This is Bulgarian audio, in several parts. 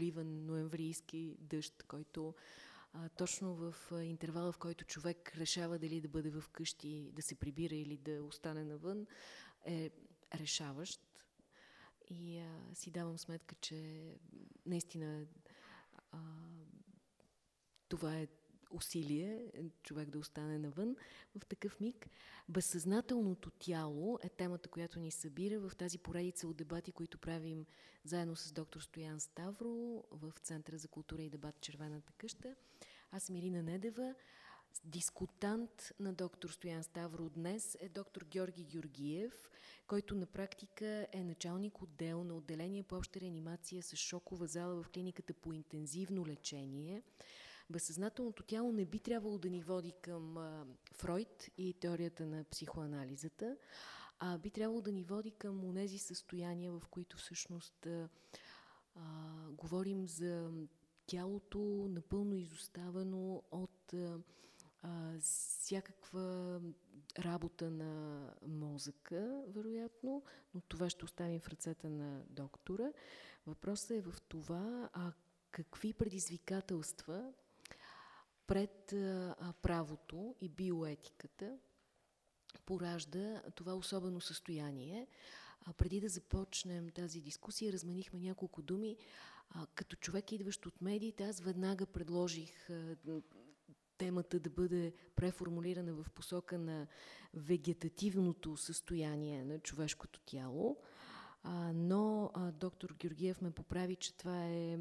проливан ноемврийски дъжд, който а, точно в интервала, в който човек решава дали да бъде в къщи, да се прибира или да остане навън, е решаващ. И а, си давам сметка, че наистина а, това е усилие човек да остане навън в такъв миг. Безсъзнателното тяло е темата, която ни събира в тази поредица от дебати, които правим заедно с доктор Стоян Ставро в Центъра за култура и дебат Червената къща. Аз съм Ирина Недева. Дискутант на доктор Стоян Ставро днес е доктор Георги Георгиев, който на практика е началник отдел на отделение по обща реанимация с шокова зала в клиниката по интензивно лечение. Безсъзнателното тяло не би трябвало да ни води към а, Фройд и теорията на психоанализата, а би трябвало да ни води към тези състояния, в които всъщност а, а, говорим за тялото напълно изоставено от а, всякаква работа на мозъка, вероятно, но това ще оставим в ръцете на доктора. Въпросът е в това, а какви предизвикателства пред правото и биоетиката поражда това особено състояние. Преди да започнем тази дискусия, разменихме няколко думи. Като човек, идващ от медиите, аз веднага предложих темата да бъде преформулирана в посока на вегетативното състояние на човешкото тяло. Но доктор Георгиев ме поправи, че това, е,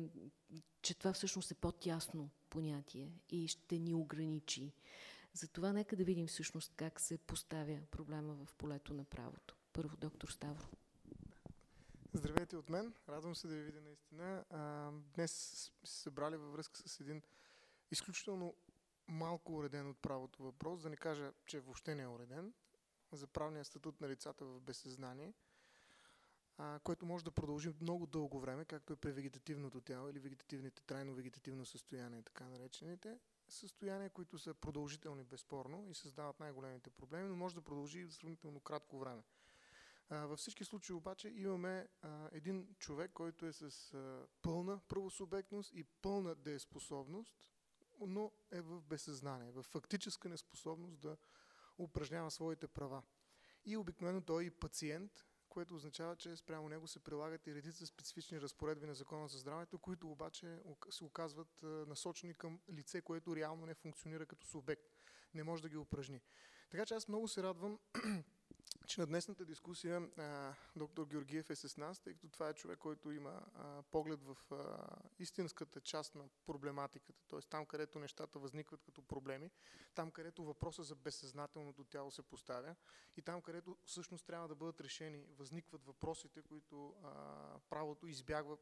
че това всъщност е по-тясно понятие и ще ни ограничи. Затова нека да видим всъщност как се поставя проблема в полето на правото. Първо, доктор Ставро. Здравейте от мен. Радвам се да ви видя наистина. Днес се събрали във връзка с един изключително малко уреден от правото въпрос, да не кажа, че въобще не е уреден, за правния статут на лицата в безсъзнание, а, който може да продължи много дълго време, както е при вегетативното тяло или вегетативните, трайно вегетативно състояние, така наречените състояния, които са продължителни безспорно и създават най-големите проблеми, но може да продължи и сравнително кратко време. А, във всички случаи обаче имаме а, един човек, който е с а, пълна правосубектност и пълна дееспособност, но е в безсъзнание, в фактическа неспособност да упражнява своите права. И обикновено той е и пациент, което означава, че спрямо него се прилагат и редица специфични разпоредби на Закона за здравето, които обаче се оказват насочени към лице, което реално не функционира като субект. Не може да ги упражни. Така че аз много се радвам, че на днесната дискусия а, доктор Георгиев е с нас, тъй като това е човек, който има а, поглед в а, истинската част на проблематиката, т.е. там, където нещата възникват като проблеми, там, където въпроса за безсъзнателното тяло се поставя и там, където всъщност трябва да бъдат решени, възникват въпросите, които а, правото избягва,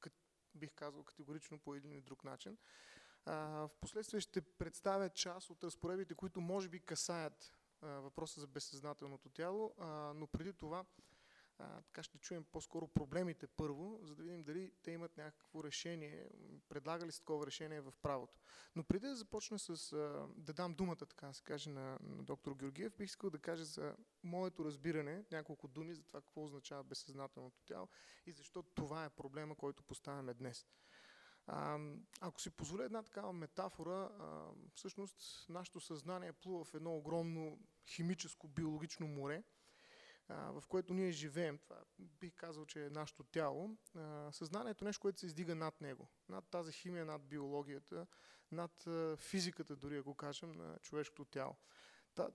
кът, бих казал категорично по един или друг начин. А, в последствие ще представя част от разпоредбите, които може би касаят въпроса за безсъзнателното тяло, но преди това така ще чуем по-скоро проблемите първо, за да видим дали те имат някакво решение, предлагали с такова решение в правото. Но преди да започна с, да дам думата, така се каже, на, на доктор Георгиев, бих искал да кажа за моето разбиране, няколко думи за това какво означава безсъзнателното тяло и защо това е проблема, който поставяме днес. А, ако си позволя една такава метафора, а, всъщност нашето съзнание плува в едно огромно химическо, биологично море, а, в което ние живеем. Това бих казал, че е нашето тяло. А, съзнанието е нещо, което се издига над него. Над тази химия, над биологията, над а, физиката, дори ако кажем, на човешкото тяло.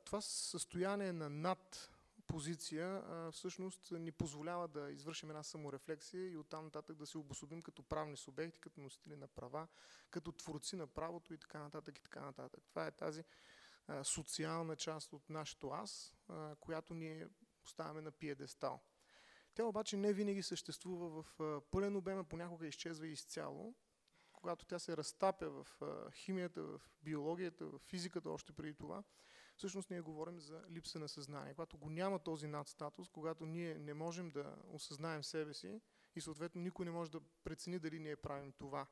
Това състояние на над позиция всъщност ни позволява да извършим една саморефлексия и оттам нататък да се обособим като правни субекти, като носители на права, като творци на правото и така нататък и така нататък. Това е тази социална част от нашето аз, която ние поставяме на пиедестал. Тя обаче не винаги съществува в пълен обем, а понякога изчезва изцяло. Когато тя се разтапя в химията, в биологията, в физиката още преди това, всъщност ние говорим за липса на съзнание. Когато го няма този надстатус, когато ние не можем да осъзнаем себе си и съответно никой не може да прецени дали ние правим това,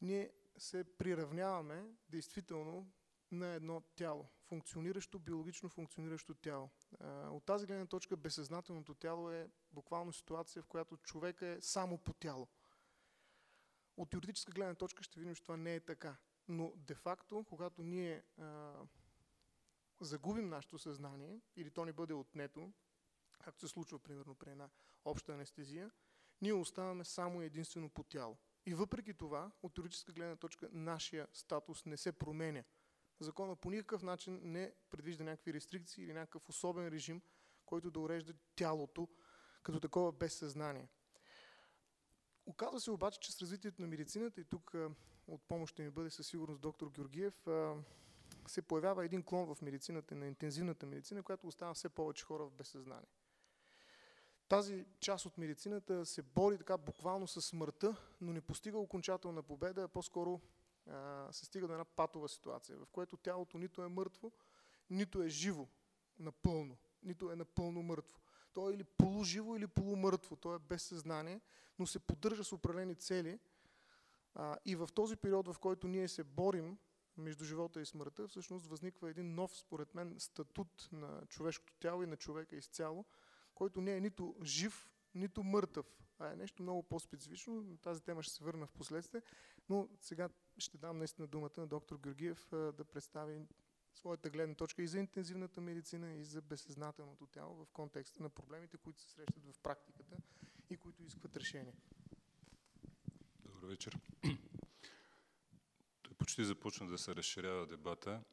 ние се приравняваме действително на едно тяло, функциониращо, биологично функциониращо тяло. От тази гледна точка безсъзнателното тяло е буквално ситуация, в която човек е само по тяло. От теоретическа гледна точка ще видим, че това не е така. Но де-факто, когато ние загубим нашето съзнание или то ни бъде отнето, както се случва примерно при една обща анестезия, ние оставаме само единствено по тяло. И въпреки това, от теоретическа гледна точка, нашия статус не се променя. Закона по никакъв начин не предвижда някакви рестрикции или някакъв особен режим, който да урежда тялото като такова без съзнание. Оказва се обаче, че с развитието на медицината, и тук от помощ ще ми бъде със сигурност доктор Георгиев, се появява един клон в медицината, на интензивната медицина, която остава все повече хора в безсъзнание. Тази част от медицината се бори така буквално с смъртта, но не постига окончателна победа, а по-скоро се стига до една патова ситуация, в което тялото нито е мъртво, нито е живо напълно, нито е напълно мъртво. То е или полуживо, или полумъртво, то е без съзнание, но се поддържа с определени цели. А, и в този период, в който ние се борим между живота и смъртта, всъщност възниква един нов, според мен, статут на човешкото тяло и на човека изцяло, който не е нито жив, нито мъртъв, а е нещо много по-специфично. Тази тема ще се върна в последствие, но сега ще дам наистина думата на доктор Георгиев да представи своята гледна точка и за интензивната медицина, и за безсъзнателното тяло в контекста на проблемите, които се срещат в практиката и които искат решение. Добър вечер. Почти започна да се разширява дебата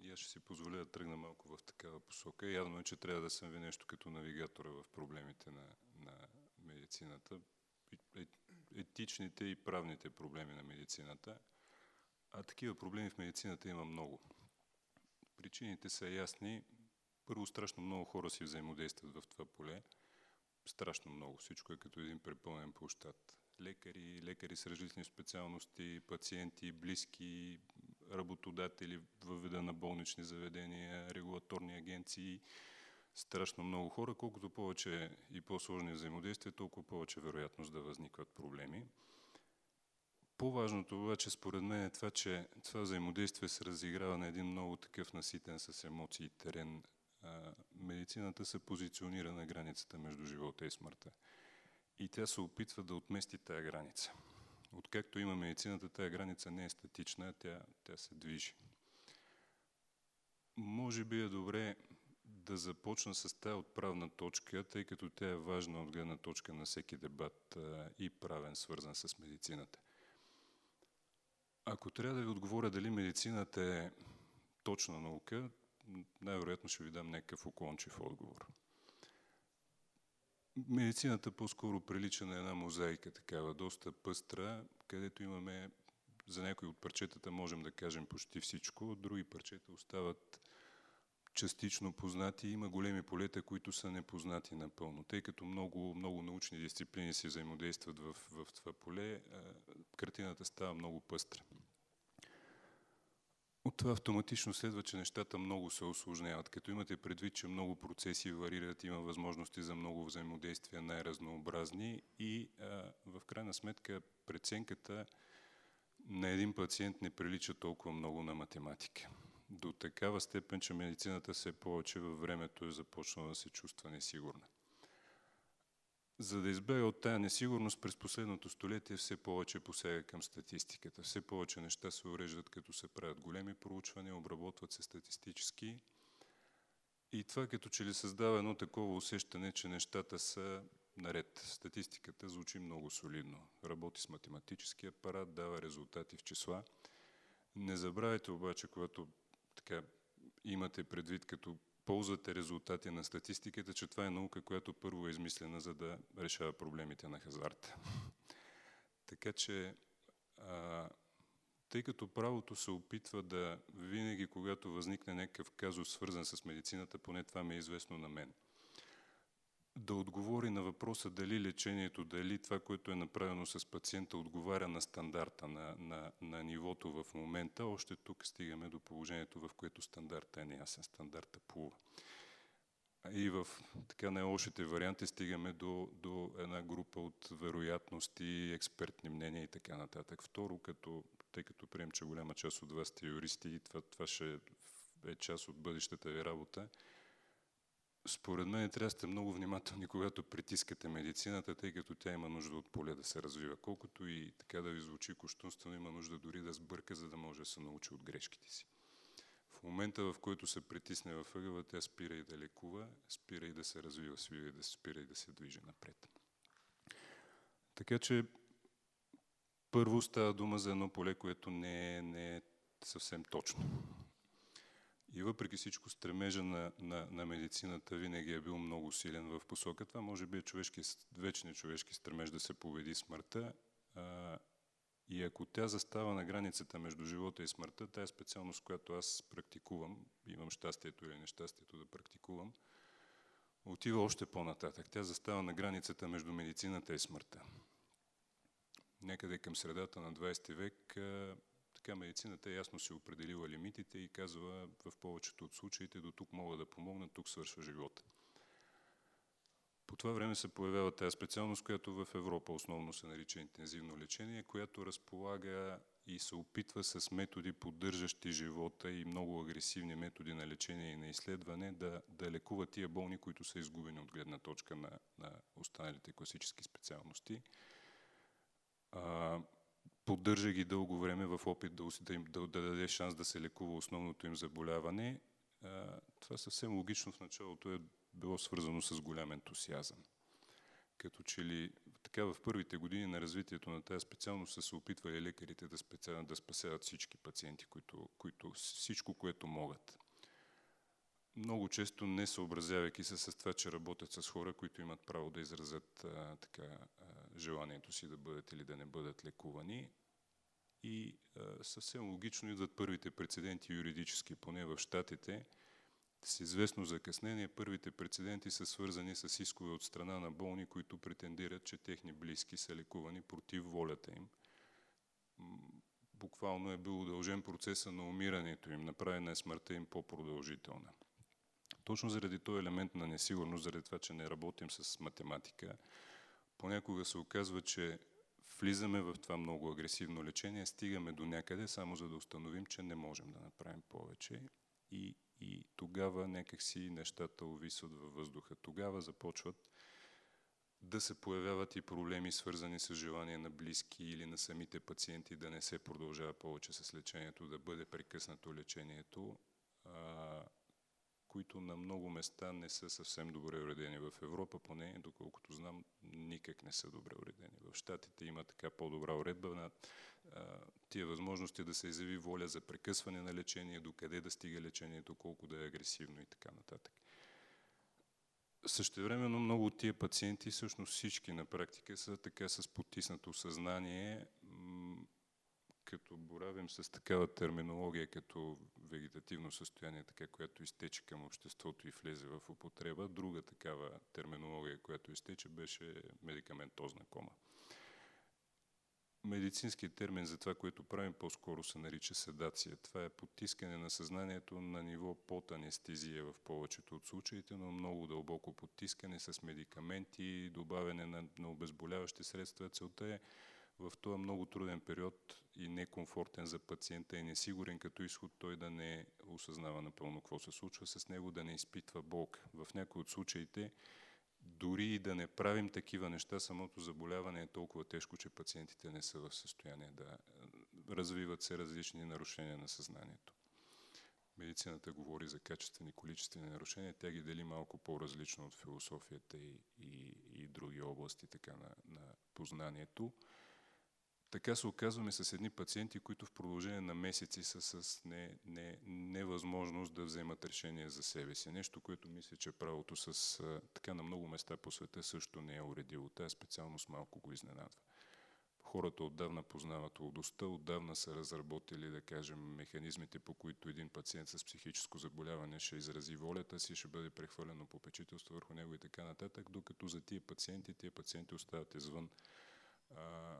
и аз ще си позволя да тръгна малко в такава посока. Явно е, че трябва да съм ви нещо като навигатора в проблемите на, на медицината, е, етичните и правните проблеми на медицината. А такива проблеми в медицината има много. Причините са ясни. Първо, страшно много хора си взаимодействат в това поле. Страшно много. Всичко е като един препълнен площад. Лекари, лекари с различни специалности, пациенти, близки, работодатели във вида на болнични заведения, регулаторни агенции, страшно много хора. Колкото повече и по-сложни взаимодействия, толкова повече вероятност да възникват проблеми. По-важното обаче според мен е това, че това взаимодействие се разиграва на един много такъв наситен с емоции терен. медицината се позиционира на границата между живота и смъртта. И тя се опитва да отмести тая граница. Откакто има медицината, тая граница не е статична, тя, тя се движи. Може би е добре да започна с тази отправна точка, тъй като тя е важна от гледна точка на всеки дебат и правен, свързан с медицината. Ако трябва да ви отговоря дали медицината е точна наука, най-вероятно ще ви дам някакъв уклончив отговор. Медицината по-скоро прилича на една мозайка, такава доста пъстра, където имаме за някои от парчетата можем да кажем почти всичко, други парчета остават частично познати. Има големи полета, които са непознати напълно. Тъй като много, много научни дисциплини си взаимодействат в, в това поле, картината става много пъстра. От това автоматично следва, че нещата много се осложняват. Като имате предвид, че много процеси варират, има възможности за много взаимодействия най-разнообразни и а, в крайна сметка преценката на един пациент не прилича толкова много на математика. До такава степен, че медицината все повече във времето е започнала да се чувства несигурна. За да избега от тая несигурност, през последното столетие все повече посяга към статистиката. Все повече неща се уреждат, като се правят големи проучвания, обработват се статистически. И това като че ли създава едно такова усещане, че нещата са наред. Статистиката звучи много солидно. Работи с математически апарат, дава резултати в числа. Не забравяйте обаче, когато така имате предвид като ползвате резултати на статистиката, че това е наука, която първо е измислена, за да решава проблемите на хазарта. така че, а, тъй като правото се опитва да винаги, когато възникне някакъв казус, свързан с медицината, поне това ми е известно на мен, да отговори на въпроса дали лечението, дали това, което е направено с пациента, отговаря на стандарта, на, на, на нивото в момента, още тук стигаме до положението, в което стандарта е неясен, стандарта плува. И в така най-лошите варианти стигаме до, до една група от вероятности, експертни мнения и така нататък. Второ, като, тъй като прием, че голяма част от вас сте юристи и това, това ще е част от бъдещата ви работа, според мен трябва да сте много внимателни, когато притискате медицината, тъй като тя има нужда от поле да се развива. Колкото и така да ви звучи коштунствено, има нужда дори да сбърка, за да може да се научи от грешките си. В момента, в който се притисне във ъгъла, тя спира и да лекува, спира и да се развива, свива и да спира и да се движи напред. Така че първо става дума за едно поле, което не е, не е съвсем точно. И въпреки всичко стремежа на, на, на медицината винаги е бил много силен в посока. Това може би е човешки, вечният човешки стремеж да се победи смъртта. А, и ако тя застава на границата между живота и смъртта, тая специалност, която аз практикувам, имам щастието или нещастието да практикувам, отива още по-нататък. Тя застава на границата между медицината и смъртта. Някъде към средата на 20 век така медицината ясно си определила лимитите и казва в повечето от случаите до тук мога да помогна, тук свършва живота. По това време се появява тази специалност, която в Европа основно се нарича интензивно лечение, която разполага и се опитва с методи, поддържащи живота и много агресивни методи на лечение и на изследване да, да лекува тия болни, които са изгубени от гледна точка на, на останалите класически специалности. А, поддържа ги дълго време в опит да, да, им, да, да даде шанс да се лекува основното им заболяване. А, това съвсем логично в началото е било свързано с голям ентусиазъм. Като че ли така в първите години на развитието на тази специалност са се опитвали лекарите да, специално, да спасяват всички пациенти, които, които, всичко, което могат. Много често не съобразявайки се с това, че работят с хора, които имат право да изразят а, така, а, желанието си да бъдат или да не бъдат лекувани. И а, съвсем логично идват първите прецеденти юридически, поне в Штатите. С известно закъснение първите прецеденти са свързани с искове от страна на болни, които претендират, че техни близки са лекувани против волята им. Буквално е бил удължен процеса на умирането им, направена е смъртта им по-продължителна. Точно заради този елемент на несигурност, заради това, че не работим с математика, понякога се оказва, че влизаме в това много агресивно лечение, стигаме до някъде, само за да установим, че не можем да направим повече. И, и тогава някакси нещата увисват във въздуха. Тогава започват да се появяват и проблеми, свързани с желание на близки или на самите пациенти да не се продължава повече с лечението, да бъде прекъснато лечението които на много места не са съвсем добре уредени. В Европа поне, доколкото знам, никак не са добре уредени. В Штатите има така по-добра уредба на а, тия възможности да се изяви воля за прекъсване на лечение, докъде да стига лечението, колко да е агресивно и така нататък. Същевременно много от тия пациенти, всъщност всички на практика, са така с потиснато съзнание, като боравим с такава терминология, като вегетативно състояние, така, която изтече към обществото и влезе в употреба, друга такава терминология, която изтече, беше медикаментозна кома. Медицинският термин за това, което правим, по-скоро се нарича седация. Това е потискане на съзнанието на ниво под анестезия в повечето от случаите, но много дълбоко потискане с медикаменти, добавяне на, на обезболяващи средства. Целта е в този много труден период и некомфортен за пациента и несигурен като изход, той да не осъзнава напълно какво се случва с него, да не изпитва болка. В някои от случаите, дори и да не правим такива неща, самото заболяване е толкова тежко, че пациентите не са в състояние да развиват се различни нарушения на съзнанието. Медицината говори за качествени и количествени нарушения, тя ги дели малко по-различно от философията и, и, и други области така, на, на познанието. Така се оказваме с едни пациенти, които в продължение на месеци са с не, не, невъзможност да вземат решение за себе си. Нещо, което мисля, че правото с така на много места по света също не е уредило. Тая специалност малко го изненадва. Хората отдавна познават лудостта, отдавна са разработили, да кажем, механизмите, по които един пациент с психическо заболяване ще изрази волята си, ще бъде прехвърлено попечителство върху него и така нататък, докато за тия пациенти, тия пациенти остават извън а,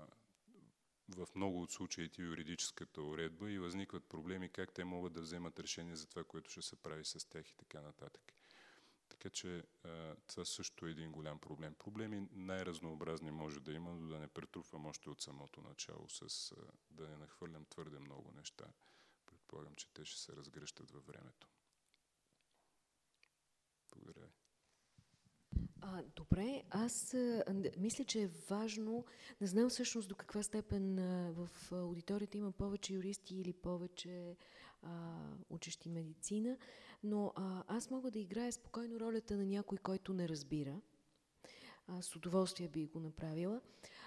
в много от случаите юридическата уредба и възникват проблеми как те могат да вземат решение за това, което ще се прави с тях и така нататък. Така че това също е един голям проблем. Проблеми най-разнообразни може да има, но да не претруфвам още от самото начало, с да не нахвърлям твърде много неща. Предполагам, че те ще се разгръщат във времето. Благодаря. А, добре, аз а, мисля, че е важно, не знам всъщност до каква степен а, в аудиторията има повече юристи или повече а, учещи медицина, но а, аз мога да играя спокойно ролята на някой, който не разбира. А, с удоволствие би го направила.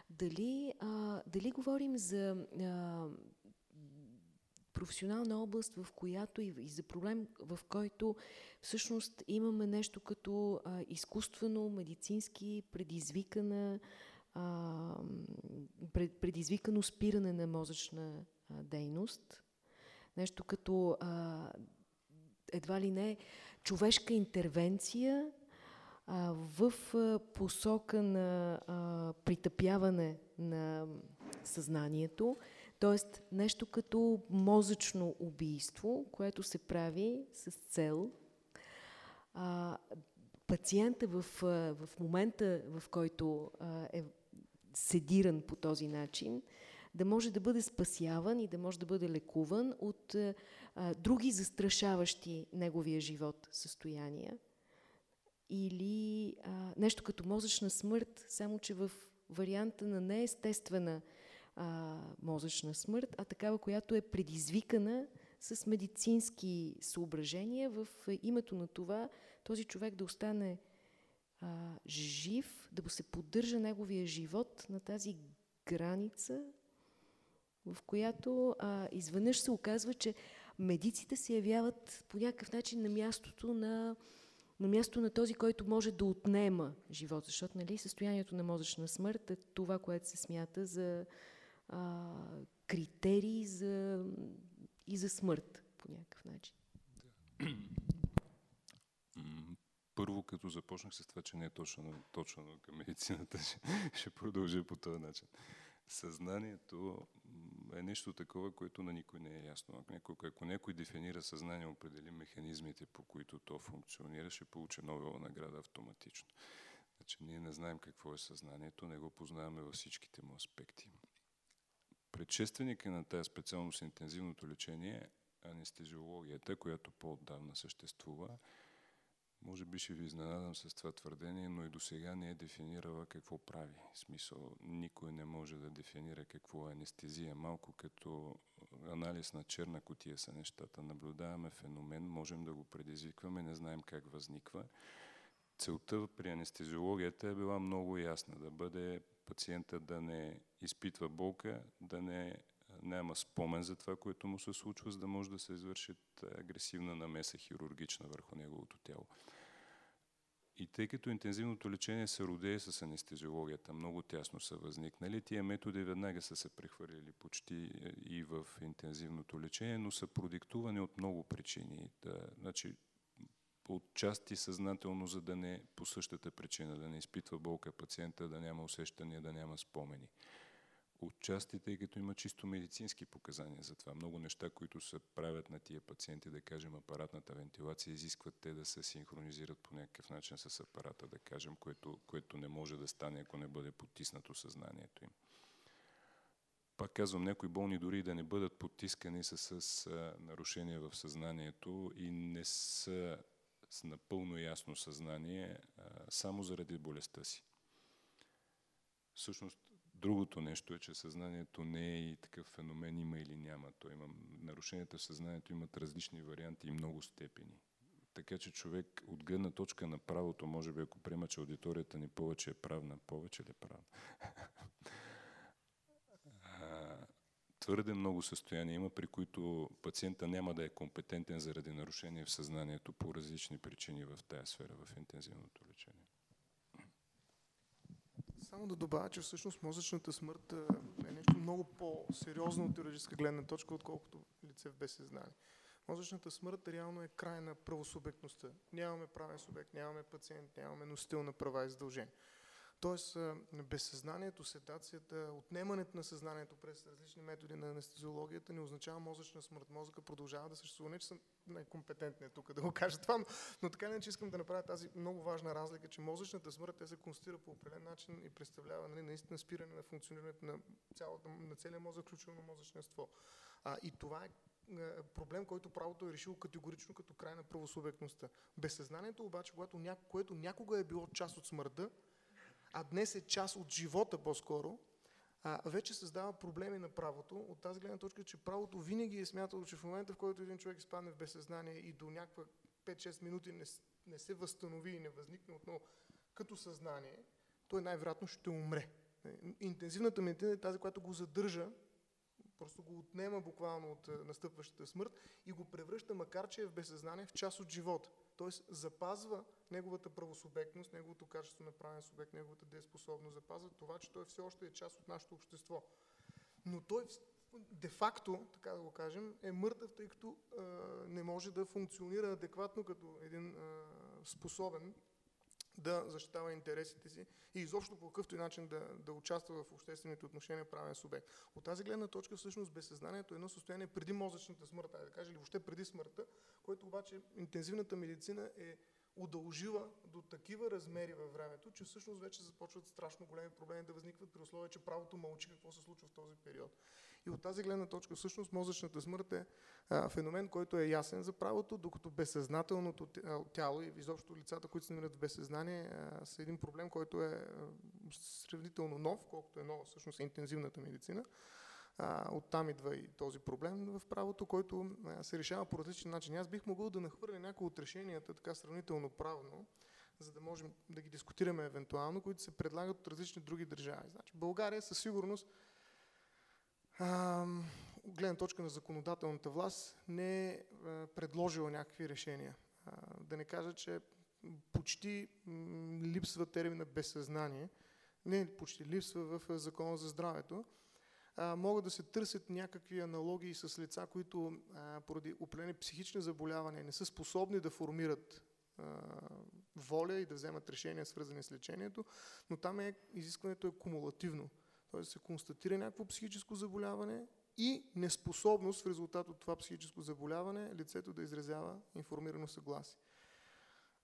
Дали, а, дали говорим за а, професионална област, в която и, за проблем, в който всъщност имаме нещо като а, изкуствено, медицински предизвикана а, пред, предизвикано спиране на мозъчна а, дейност. Нещо като а, едва ли не човешка интервенция а, в а, посока на а, притъпяване на съзнанието, т.е. нещо като мозъчно убийство, което се прави с цел а, пациента в, в момента, в който а, е седиран по този начин, да може да бъде спасяван и да може да бъде лекуван от а, други застрашаващи неговия живот състояния. Или а, нещо като мозъчна смърт, само че в варианта на неестествена а, мозъчна смърт, а такава, която е предизвикана с медицински съображения в името на това този човек да остане а, жив, да се поддържа неговия живот на тази граница, в която а, изведнъж се оказва, че медиците се явяват по някакъв начин на мястото на, на място на този, който може да отнема живота, защото нали, състоянието на мозъчна смърт е това, което се смята за а, критерии за, и за смърт по някакъв начин. Първо, като започнах с това, че не е точно, точно към медицината, ще, ще продължа по този начин. Съзнанието е нещо такова, което на никой не е ясно. Ако някой, ако някой дефинира съзнание, определи механизмите, по които то функционира, ще получи Нобелова награда автоматично. Значи, ние не знаем какво е съзнанието, не го познаваме във всичките му аспекти. Предшественика на тази специалност интензивното лечение анестезиологията, която по-отдавна съществува. Може би ще ви изненадам с това твърдение, но и до сега не е дефинирала какво прави. В смисъл, никой не може да дефинира какво е анестезия. Малко като анализ на черна котия са нещата. Наблюдаваме феномен, можем да го предизвикваме, не знаем как възниква. Целта при анестезиологията е била много ясна. Да бъде пациента да не изпитва болка, да не няма спомен за това, което му се случва, за да може да се извърши агресивна намеса хирургична върху неговото тяло. И тъй като интензивното лечение се родее с анестезиологията, много тясно са възникнали, тия методи веднага са се прехвърлили почти е, и в интензивното лечение, но са продиктувани от много причини. Да, значи, отчасти съзнателно, за да не по същата причина, да не изпитва болка пациента, да няма усещания, да няма спомени. Отчасти, тъй като има чисто медицински показания за това. Много неща, които се правят на тия пациенти, да кажем апаратната вентилация, изискват те да се синхронизират по някакъв начин с апарата, да кажем, което, което не може да стане, ако не бъде потиснато съзнанието им. Пак казвам, някои болни дори да не бъдат потискани с, с нарушения в съзнанието и не са с напълно ясно съзнание само заради болестта си. Всъщност, другото нещо е, че съзнанието не е и такъв феномен има или няма. То има, нарушенията в съзнанието имат различни варианти и много степени. Така че човек от гледна точка на правото, може би ако приема, че аудиторията ни повече е правна, повече ли е правна? твърде много състояния има, при които пациента няма да е компетентен заради нарушение в съзнанието по различни причини в тази сфера, в интензивното лечение. Само да добавя, че всъщност мозъчната смърт е нещо много по-сериозно от теоретическа гледна точка, отколкото лице в безсъзнание. Мозъчната смърт реално е край на правосубектността. Нямаме правен субект, нямаме пациент, нямаме носител на права и задължения. Тоест, безсъзнанието, седацията, отнемането на съзнанието през различни методи на анестезиологията не означава мозъчна смърт. Мозъка продължава да съществува. Не, че съм най-компетентният тук да го кажа това, но, но така не, че искам да направя тази много важна разлика, че мозъчната смърт тя се конституира по определен начин и представлява нали, наистина спиране на функционирането на, цялата, на целия мозък, включително на. А, и това е проблем, който правото е решило категорично като край на правосубектността. Безсъзнанието обаче, когато няко, което някога е било част от смъртта, а днес е част от живота по-скоро, вече създава проблеми на правото. От тази гледна точка, че правото винаги е смятало, че в момента, в който един човек изпадне в безсъзнание и до някаква 5-6 минути не, не се възстанови и не възникне отново като съзнание, той най-вероятно ще умре. Интензивната медицина е тази, която го задържа просто го отнема буквално от е, настъпващата смърт и го превръща, макар че е в безсъзнание, в част от живота. Тоест запазва неговата правосубектност, неговото качество на правен субект, неговата дееспособност, запазва това, че той все още е част от нашето общество. Но той де-факто, така да го кажем, е мъртъв, тъй като а, не може да функционира адекватно като един а, способен да защитава интересите си и изобщо по какъвто и начин да, да участва в обществените отношения правен субект. От тази гледна точка всъщност безсъзнанието е едно състояние преди мозъчната смърт, да кажа, или въобще преди смъртта, което обаче интензивната медицина е удължила до такива размери във времето, че всъщност вече започват страшно големи проблеми да възникват при условие, че правото мълчи какво се случва в този период. И от тази гледна точка всъщност мозъчната смърт е а, феномен, който е ясен за правото, докато безсъзнателното тяло и изобщо лицата, които се намират в безсъзнание, а, са един проблем, който е сравнително нов, колкото е нова всъщност интензивната медицина. А, оттам идва и този проблем в правото, който а, се решава по различен начин. Аз бих могъл да нахвърля някои от решенията, така сравнително правно, за да можем да ги дискутираме евентуално, които се предлагат от различни други държави. Значи, България със сигурност от гледна точка на законодателната власт не е предложила някакви решения. А, да не кажа, че почти липсва термина безсъзнание. Не, почти липсва в Закона за здравето. Могат да се търсят някакви аналогии с лица, които поради определени психични заболявания не са способни да формират воля и да вземат решения, свързани с лечението, но там е, изискването е кумулативно т.е. се констатира някакво психическо заболяване и неспособност в резултат от това психическо заболяване лицето да изразява информирано съгласие.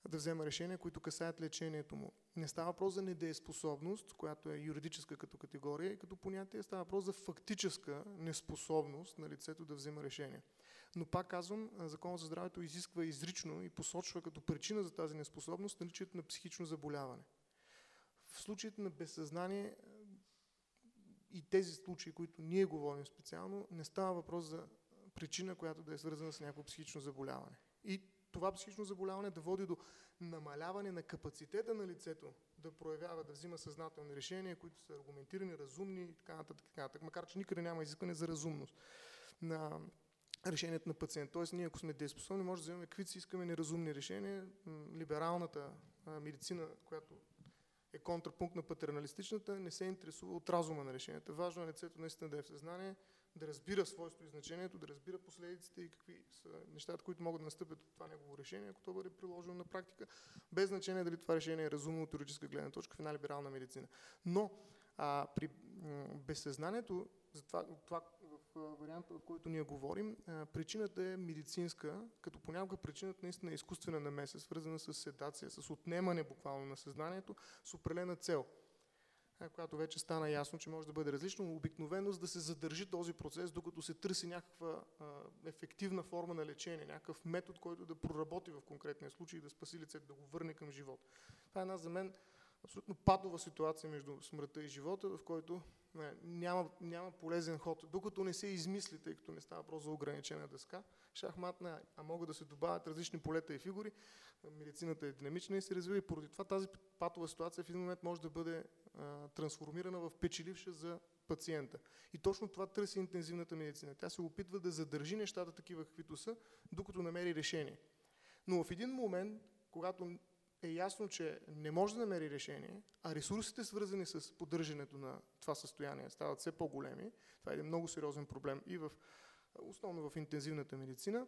Да взема решения, които касаят лечението му. Не става въпрос за недееспособност, която е юридическа като категория и като понятие, става въпрос за фактическа неспособност на лицето да взема решения. Но пак казвам, Законът за здравето изисква изрично и посочва като причина за тази неспособност наличието на психично заболяване. В случаите на безсъзнание и тези случаи, които ние говорим специално, не става въпрос за причина, която да е свързана с някакво психично заболяване. И това психично заболяване да води до намаляване на капацитета на лицето да проявява, да взима съзнателни решения, които са аргументирани, разумни и така нататък, така нататък макар че никъде няма изискване за разумност на решението на пациент. Тоест, ние ако сме дееспособни, може да вземем каквито си искаме неразумни решения. Либералната медицина, която е контрапункт на патерналистичната, не се интересува от разума на решенията. Важно е лицето наистина да е в съзнание, да разбира свойство и значението, да разбира последиците и какви са нещата, които могат да настъпят от това негово решение, ако то бъде приложено на практика, без значение дали това решение е разумно от юридическа гледна точка в една либерална медицина. Но а, при безсъзнанието, за това, това в варианта, в който ние говорим, причината е медицинска, като понякога причината наистина е изкуствена намеса, свързана с седация, с отнемане буквално на съзнанието, с определена цел която вече стана ясно, че може да бъде различно, обикновено да се задържи този процес, докато се търси някаква ефективна форма на лечение, някакъв метод, който да проработи в конкретния случай да спаси лицето, да го върне към живот. Това е една за мен абсолютно падова ситуация между смъртта и живота, в който не, няма, няма полезен ход. Докато не се измисли, тъй като не става просто за ограничена дъска, шахматна, а могат да се добавят различни полета и фигури, медицината е динамична и се развива и поради това тази патова ситуация в един момент може да бъде а, трансформирана в печеливша за пациента. И точно това търси интензивната медицина. Тя се опитва да задържи нещата такива каквито са, докато намери решение. Но в един момент, когато е ясно, че не може да намери решение, а ресурсите свързани с поддържането на това състояние стават все по-големи. Това е един много сериозен проблем и в, основно в интензивната медицина,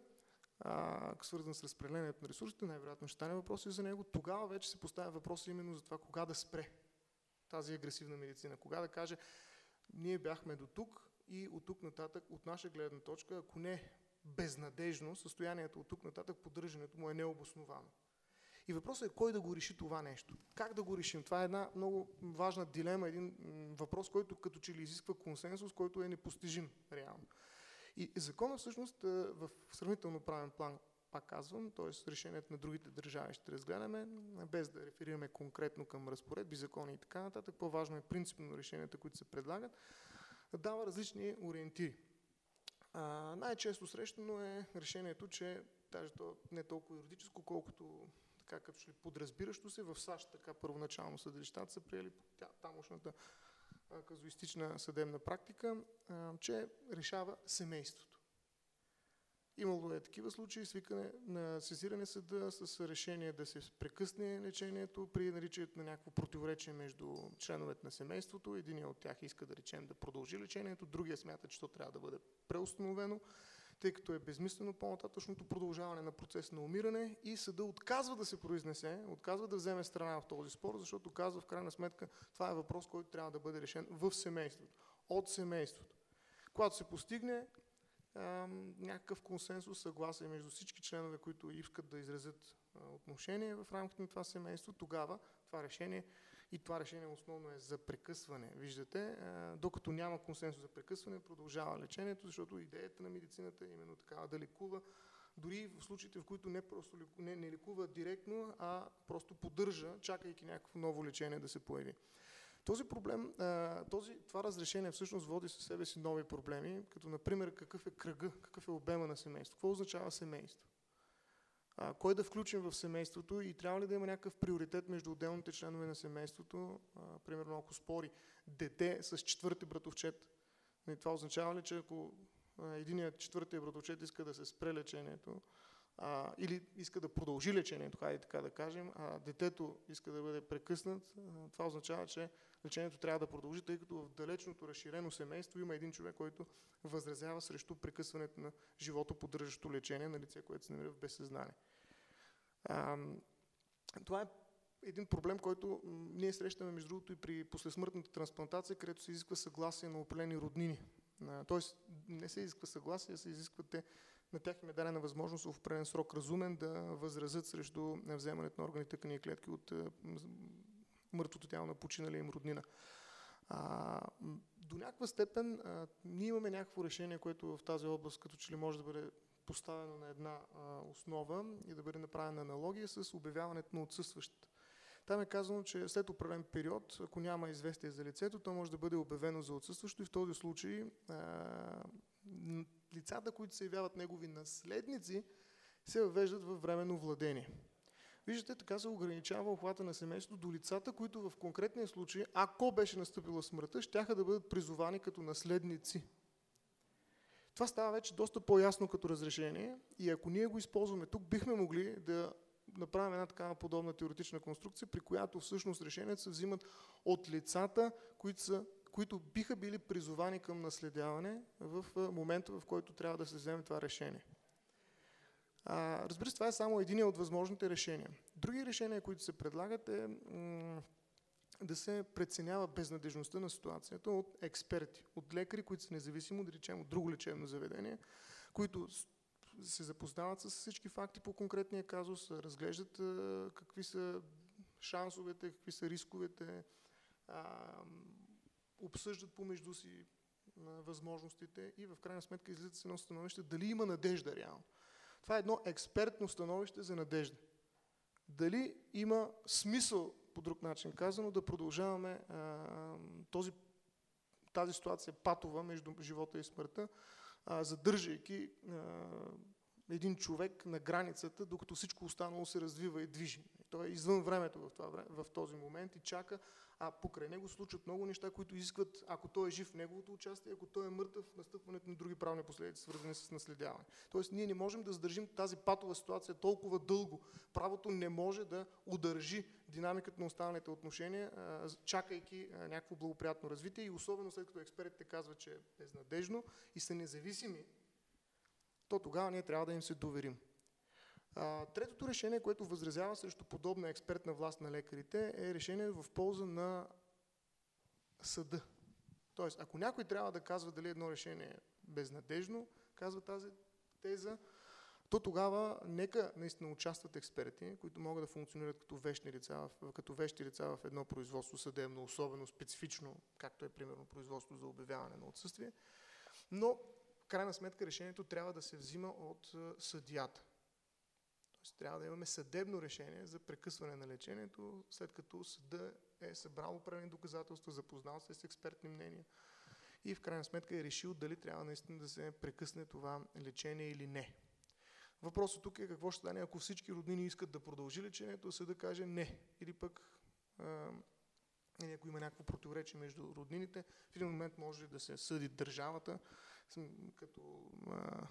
а, свързан с разпределението на ресурсите, най-вероятно ще стане въпрос и за него. Тогава вече се поставя въпрос именно за това кога да спре. тази агресивна медицина. Кога да каже, ние бяхме до тук и от тук нататък, от наша гледна точка, ако не безнадежно, състоянието от тук нататък, поддържането му е необосновано. И въпросът е кой да го реши това нещо. Как да го решим? Това е една много важна дилема, един въпрос, който като че ли изисква консенсус, който е непостижим реално. И законът всъщност в сравнително правен план, пак казвам, т.е. решението на другите държави ще разгледаме, без да реферираме конкретно към разпоредби, закони и така нататък. По-важно е принципно решенията, които се предлагат, дава различни ориентири. най-често срещано е решението, че даже то не е толкова юридическо, колкото така като че ли подразбиращо се, в САЩ така първоначално съдилищата са приели тамошната казуистична съдебна практика, че решава семейството. Имало е такива случаи, свикане на сезиране съда с решение да се прекъсне лечението при наличието на някакво противоречие между членовете на семейството. Единият от тях иска да речем да продължи лечението, другия смята, че то трябва да бъде преустановено тъй като е безмислено по-нататъчното продължаване на процес на умиране и съда отказва да се произнесе, отказва да вземе страна в този спор, защото казва в крайна сметка това е въпрос, който трябва да бъде решен в семейството, от семейството. Когато се постигне а, някакъв консенсус, съгласие между всички членове, които искат да изразят а, отношение в рамките на това семейство, тогава това решение и това решение основно е за прекъсване. Виждате, докато няма консенсус за прекъсване, продължава лечението, защото идеята на медицината е именно такава да лекува, дори в случаите, в които не просто не, не лекува директно, а просто поддържа, чакайки някакво ново лечение да се появи. Този проблем, този, това разрешение всъщност води със себе си нови проблеми, като например какъв е кръга, какъв е обема на семейство. Какво означава семейство? А, кой да включим в семейството и трябва ли да има някакъв приоритет между отделните членове на семейството. А, примерно, ако спори дете с четвърти братовчет, нали, това означава ли, че ако единият четвъртия братовчет иска да се спре лечението, а, или иска да продължи лечението, хайде така да кажем, а детето иска да бъде прекъснат, а, това означава, че лечението трябва да продължи, тъй като в далечното разширено семейство има един човек, който възразява срещу прекъсването на живото поддържащо лечение на лице, което се намира в безсъзнание. А, това е един проблем, който ние срещаме между другото и при послесмъртната трансплантация, където се изисква съгласие на определени роднини. Тоест не се изисква съгласие, се изискват те на тях им е дадена възможност в определен срок разумен да възразят срещу вземането на органи, тъкани и клетки от мъртвото тяло на починалия им роднина. А, до някаква степен а, ние имаме някакво решение, което в тази област като че ли може да бъде поставено на една а, основа и да бъде направена аналогия с обявяването на отсъстващ. Там е казано, че след определен период, ако няма известие за лицето, то може да бъде обявено за отсъстващо и в този случай а, лицата, които се явяват негови наследници, се въвеждат във временно владение. Виждате, така се ограничава охвата на семейството до лицата, които в конкретния случай, ако беше настъпила смъртта, ще да бъдат призовани като наследници. Това става вече доста по-ясно като разрешение и ако ние го използваме тук, бихме могли да направим една такава подобна теоретична конструкция, при която всъщност решенията се взимат от лицата, които, са, които биха били призовани към наследяване в момента, в който трябва да се вземе това решение. А, разбира се, това е само един от възможните решения. Други решения, които се предлагат е да се преценява безнадежността на ситуацията от експерти, от лекари, които са независимо, да речем, от друго лечебно заведение, които се запознават с всички факти по конкретния казус, разглеждат а, какви са шансовете, какви са рисковете, а, обсъждат помежду си а, възможностите и в крайна сметка излизат с едно становище дали има надежда реално. Това е едно експертно становище за надежда. Дали има смисъл, по друг начин казано, да продължаваме а, този, тази ситуация патова между живота и смъртта, а, задържайки а, един човек на границата, докато всичко останало се развива и движи. Той е извън времето в, това време, в този момент и чака а покрай него случват много неща, които изискват, ако той е жив неговото участие, ако той е мъртъв, настъпването на други правни последици, свързани с наследяване. Тоест, ние не можем да задържим тази патова ситуация толкова дълго. Правото не може да удържи динамиката на останалите отношения, чакайки някакво благоприятно развитие и особено след като експертите казват, че е безнадежно и са независими, то тогава ние трябва да им се доверим. А, третото решение, което възразява срещу подобна експертна власт на лекарите, е решение в полза на съда. Тоест, ако някой трябва да казва дали едно решение е безнадежно, казва тази теза, то тогава нека наистина участват експерти, които могат да функционират като вещни лица, като вещи лица в едно производство съдебно, особено специфично, както е примерно производство за обявяване на отсъствие. Но, крайна сметка, решението трябва да се взима от съдията. Тоест, трябва да имаме съдебно решение за прекъсване на лечението, след като съда е събрал определени доказателства, запознал се с експертни мнения и в крайна сметка е решил дали трябва наистина да се прекъсне това лечение или не. Въпросът тук е какво ще стане, ако всички роднини искат да продължи лечението, съда каже не. Или пък а, или ако има някакво противоречие между роднините, в един момент може да се съди държавата като а,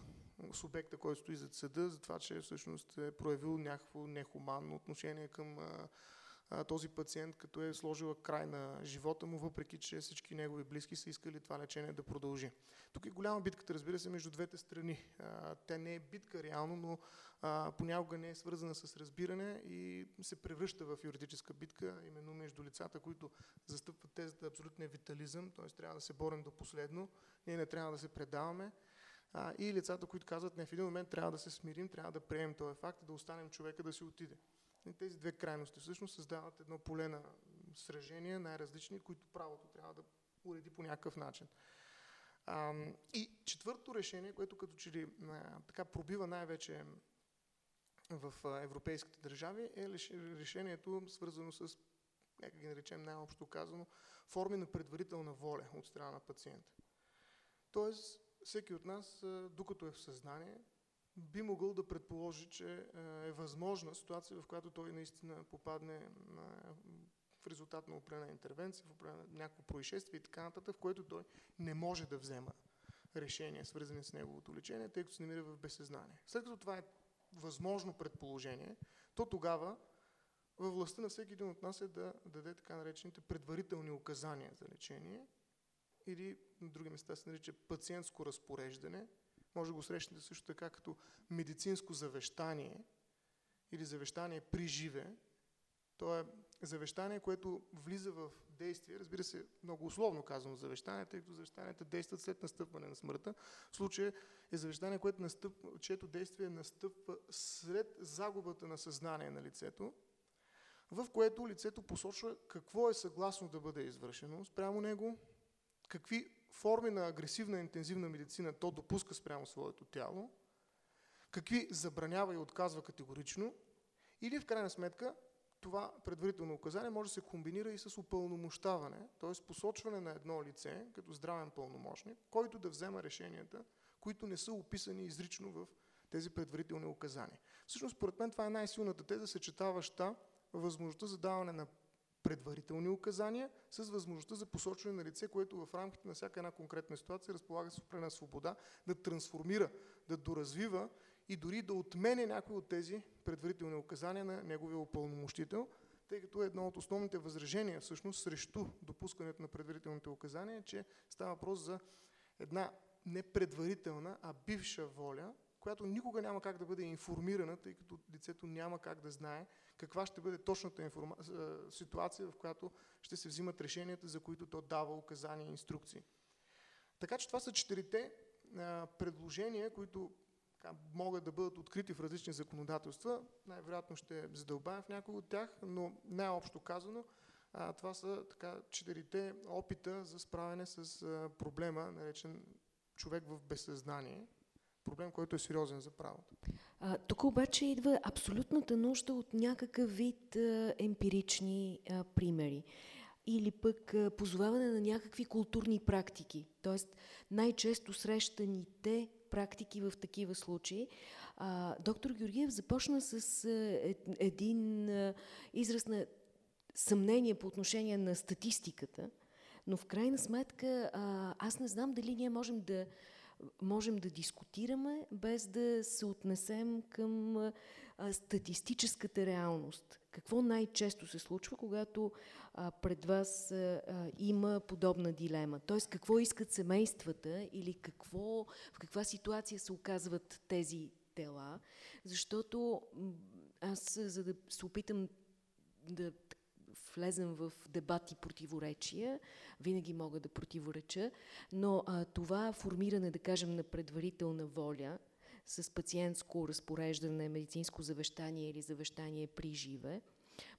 субекта, който стои зад съда, за това, че всъщност е проявил някакво нехуманно отношение към а, този пациент, като е сложила край на живота му, въпреки че всички негови близки са искали това лечение да продължи. Тук е голяма битката, разбира се, между двете страни. Тя не е битка реално, но понякога не е свързана с разбиране и се превръща в юридическа битка, именно между лицата, които застъпват тезата абсолютния витализъм, т.е. трябва да се борим до последно, ние не трябва да се предаваме, и лицата, които казват, не в един момент трябва да се смирим, трябва да приемем този факт да останем човека да си отиде. Тези две крайности всъщност създават едно поле на сражения, най-различни, които правото трябва да уреди по някакъв начин. И четвъртото решение, което като че ли така пробива най-вече в европейските държави, е решението свързано с, нека ги наречем най-общо казано, форми на предварителна воля от страна на пациента. Тоест, всеки от нас, докато е в съзнание, би могъл да предположи, че е възможна ситуация, в която той наистина попадне в резултат на определена интервенция, в определена някакво происшествие и така нататък, в което той не може да взема решения, свързани с неговото лечение, тъй като се намира в безсъзнание. След като това е възможно предположение, то тогава във властта на всеки един от нас е да даде така наречените предварителни указания за лечение или на други места се нарича пациентско разпореждане, може да го срещнете също така като медицинско завещание или завещание при живе. То е завещание, което влиза в действие, разбира се, много условно казано завещание, тъй като завещанията действат след настъпване на смъртта. В случая е завещание, което настъпва, чието действие настъпва след загубата на съзнание на лицето, в което лицето посочва какво е съгласно да бъде извършено спрямо него, какви форми на агресивна интензивна медицина то допуска спрямо своето тяло, какви забранява и отказва категорично, или в крайна сметка това предварително указание може да се комбинира и с упълномощаване, т.е. посочване на едно лице като здравен пълномощник, който да взема решенията, които не са описани изрично в тези предварителни указания. Всъщност, според мен, това е най-силната теза, съчетаваща възможността за даване на предварителни указания с възможността за посочване на лице, което в рамките на всяка една конкретна ситуация разполага с определена свобода да трансформира, да доразвива и дори да отмене някои от тези предварителни указания на неговия упълномощител, тъй като едно от основните възражения всъщност срещу допускането на предварителните указания е, че става въпрос за една не предварителна, а бивша воля, която никога няма как да бъде информирана, тъй като лицето няма как да знае каква ще бъде точната ситуация, в която ще се взимат решенията, за които то дава указания и инструкции. Така че това са четирите предложения, които могат да бъдат открити в различни законодателства. Най-вероятно ще задълбаем в някои от тях, но най-общо казано, това са така четирите опита за справяне с проблема, наречен човек в безсъзнание, проблем, който е сериозен за правото. А, тук обаче идва абсолютната нужда от някакъв вид а, емпирични а, примери или пък а, позоваване на някакви културни практики. Тоест най-често срещаните практики в такива случаи. А, доктор Георгиев започна с а, един а, израз на съмнение по отношение на статистиката, но в крайна сметка а, аз не знам дали ние можем да можем да дискутираме, без да се отнесем към а, статистическата реалност. Какво най-често се случва, когато а, пред вас а, има подобна дилема? Тоест, какво искат семействата или какво, в каква ситуация се оказват тези тела? Защото аз, за да се опитам да влезем в дебат и противоречия, винаги мога да противореча, но а, това формиране, да кажем, на предварителна воля с пациентско разпореждане, медицинско завещание или завещание при живе,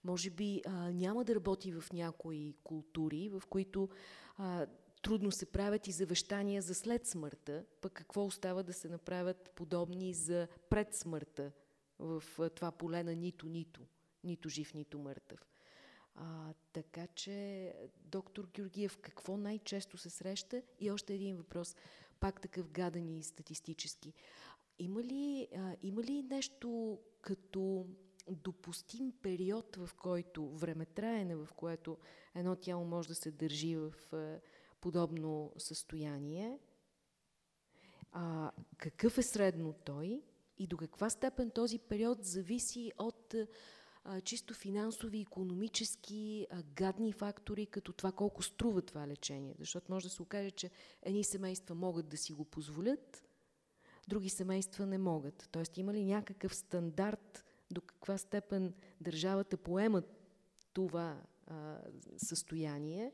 може би а, няма да работи в някои култури, в които а, трудно се правят и завещания за след смъртта, пък какво остава да се направят подобни за пред смъртта в това поле на нито-нито, нито жив, нито мъртъв. А, така че, доктор Георгиев, какво най-често се среща? И още един въпрос, пак такъв гаден и статистически. Има ли, а, има ли нещо като допустим период, в който времетраене, в което едно тяло може да се държи в а, подобно състояние? А, какъв е средно той и до каква степен този период зависи от чисто финансови, економически, гадни фактори, като това колко струва това лечение. Защото може да се окаже, че едни семейства могат да си го позволят, други семейства не могат. Тоест има ли някакъв стандарт до каква степен държавата поема това а, състояние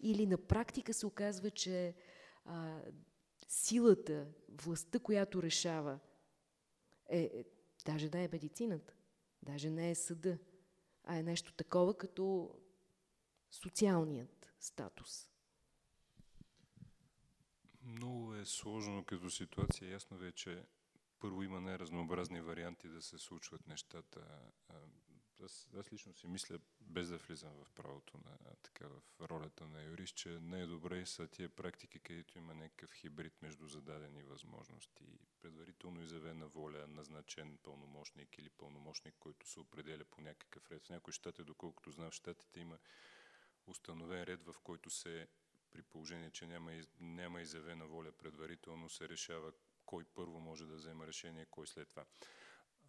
или на практика се оказва, че а, силата, властта, която решава, е, е даже да е медицината, даже не е съда, а е нещо такова като социалният статус. Много е сложно като ситуация. Ясно ви е, че първо има най-разнообразни варианти да се случват нещата. Аз, аз лично си мисля, без да влизам в правото на така в ролята на юрист, че най-добре са тия практики, където има някакъв хибрид между зададени възможности, предварително изявена воля, назначен пълномощник или пълномощник, който се определя по някакъв ред. В някои щати, доколкото знам, в щатите има установен ред, в който се при положение, че няма, няма изявена воля предварително, се решава кой първо може да взема решение, кой след това.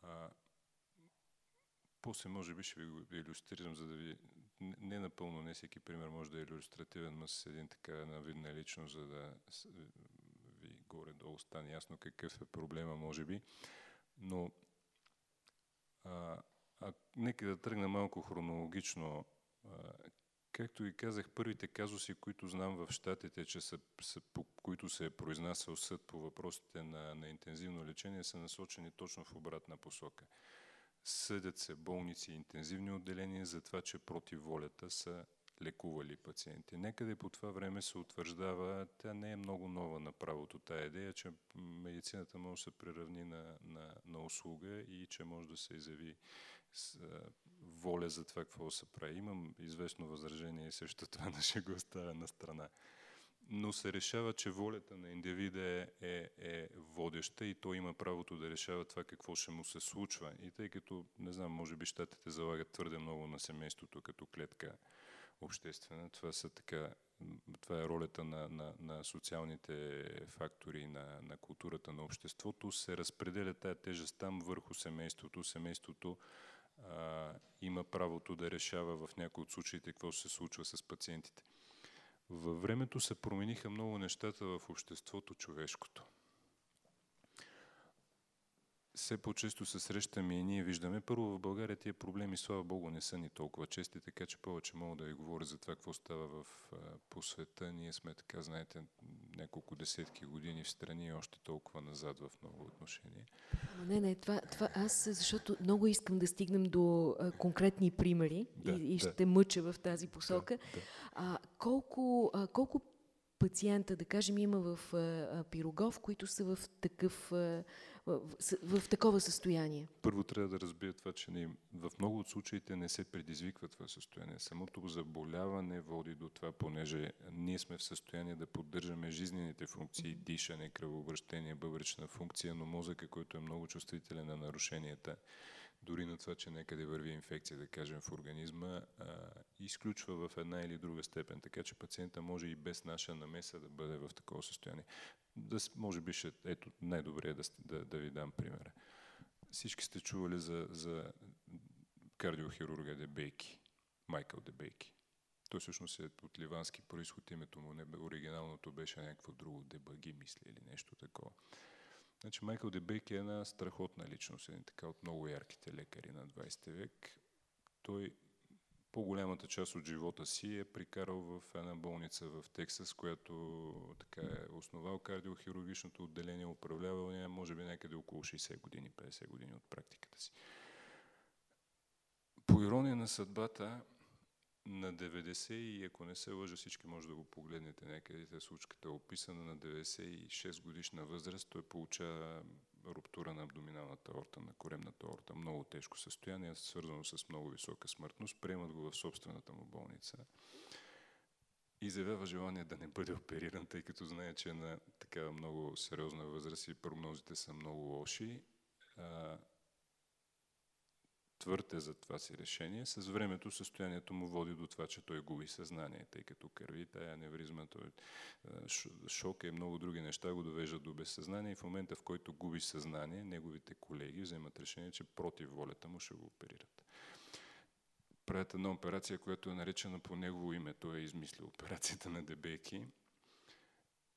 А, после може би ще ви иллюстрирам, за да ви... Не напълно, не всеки пример може да е иллюстративен, но с един така навидна личност, за да ви горе-долу стане ясно какъв е проблема, може би. Но а, а, нека да тръгна малко хронологично. А, Както и казах, първите казуси, които знам в Штатите, че са, са, по които се е произнасял съд по въпросите на, на интензивно лечение, са насочени точно в обратна посока. Съдят се болници и интензивни отделения за това, че против волята са лекували пациенти. Некъде по това време се утвърждава, тя не е много нова на правото, тая идея, че медицината може да се приравни на, на, на услуга и че може да се изяви с, воля за това какво се прави. Имам известно възражение срещу това, да ще го оставя на страна. Но се решава, че волята на индивида е, е, е водеща и той има правото да решава това какво ще му се случва. И тъй като, не знам, може би щатите залагат твърде много на семейството като клетка обществена, това са така това е ролята на, на, на социалните фактори, на, на културата на обществото, се разпределя тая тежест там върху семейството. Семейството а, има правото да решава в някои от случаите какво се случва с пациентите. Във времето се промениха много нещата в обществото човешкото все по-често се срещаме и ние виждаме. Първо в България тия проблеми, слава Богу, не са ни толкова чести, така че повече мога да ви говоря за това, какво става в, по света. Ние сме, така знаете, няколко десетки години в страни и още толкова назад в много отношения. Ама не, не, това, това аз, защото много искам да стигнем до а, конкретни примери да, и, и да. ще мъча в тази посока. Да, да. А, колко, а, колко пациента, да кажем, има в а, Пирогов, които са в такъв а, в, в, такова състояние? Първо трябва да разбия това, че не, в много от случаите не се предизвиква това състояние. Самото заболяване води до това, понеже ние сме в състояние да поддържаме жизнените функции, дишане, кръвообращение, бъбречна функция, но мозъка, който е много чувствителен на нарушенията, дори на това, че някъде върви инфекция, да кажем, в организма, а, изключва в една или друга степен. Така че пациента може и без наша намеса да бъде в такова състояние. Да, може би ще, ето, най-добре е да, да, да ви дам примера. Всички сте чували за, за кардиохирурга Дебейки, Майкъл Дебейки. Той всъщност е от ливански происход, името му не, оригиналното беше някакво друго, Дебаги, мисля, или нещо такова. Значи Майкъл Дебейк е една страхотна личност, един така от много ярките лекари на 20 век. Той по-голямата част от живота си е прикарал в една болница в Тексас, която така е основал кардиохирургичното отделение, управлявал може би някъде около 60 години, 50 години от практиката си. По ирония на съдбата, на 90 и ако не се лъжа, всички може да го погледнете някъде, случката е описана на 96 годишна възраст, той получава руптура на абдоминалната орта, на коремната орта, много тежко състояние, свързано с много висока смъртност, приемат го в собствената му болница. И заявява желание да не бъде опериран, тъй като знае, че е на такава много сериозна възраст и прогнозите са много лоши твърде за това си решение. С времето състоянието му води до това, че той губи съзнание, тъй като кърви, тая невризма, шок и много други неща го довеждат до безсъзнание и в момента, в който губи съзнание, неговите колеги вземат решение, че против волята му ще го оперират. Правят една операция, която е наречена по негово име. Той е измислил операцията на Дебеки.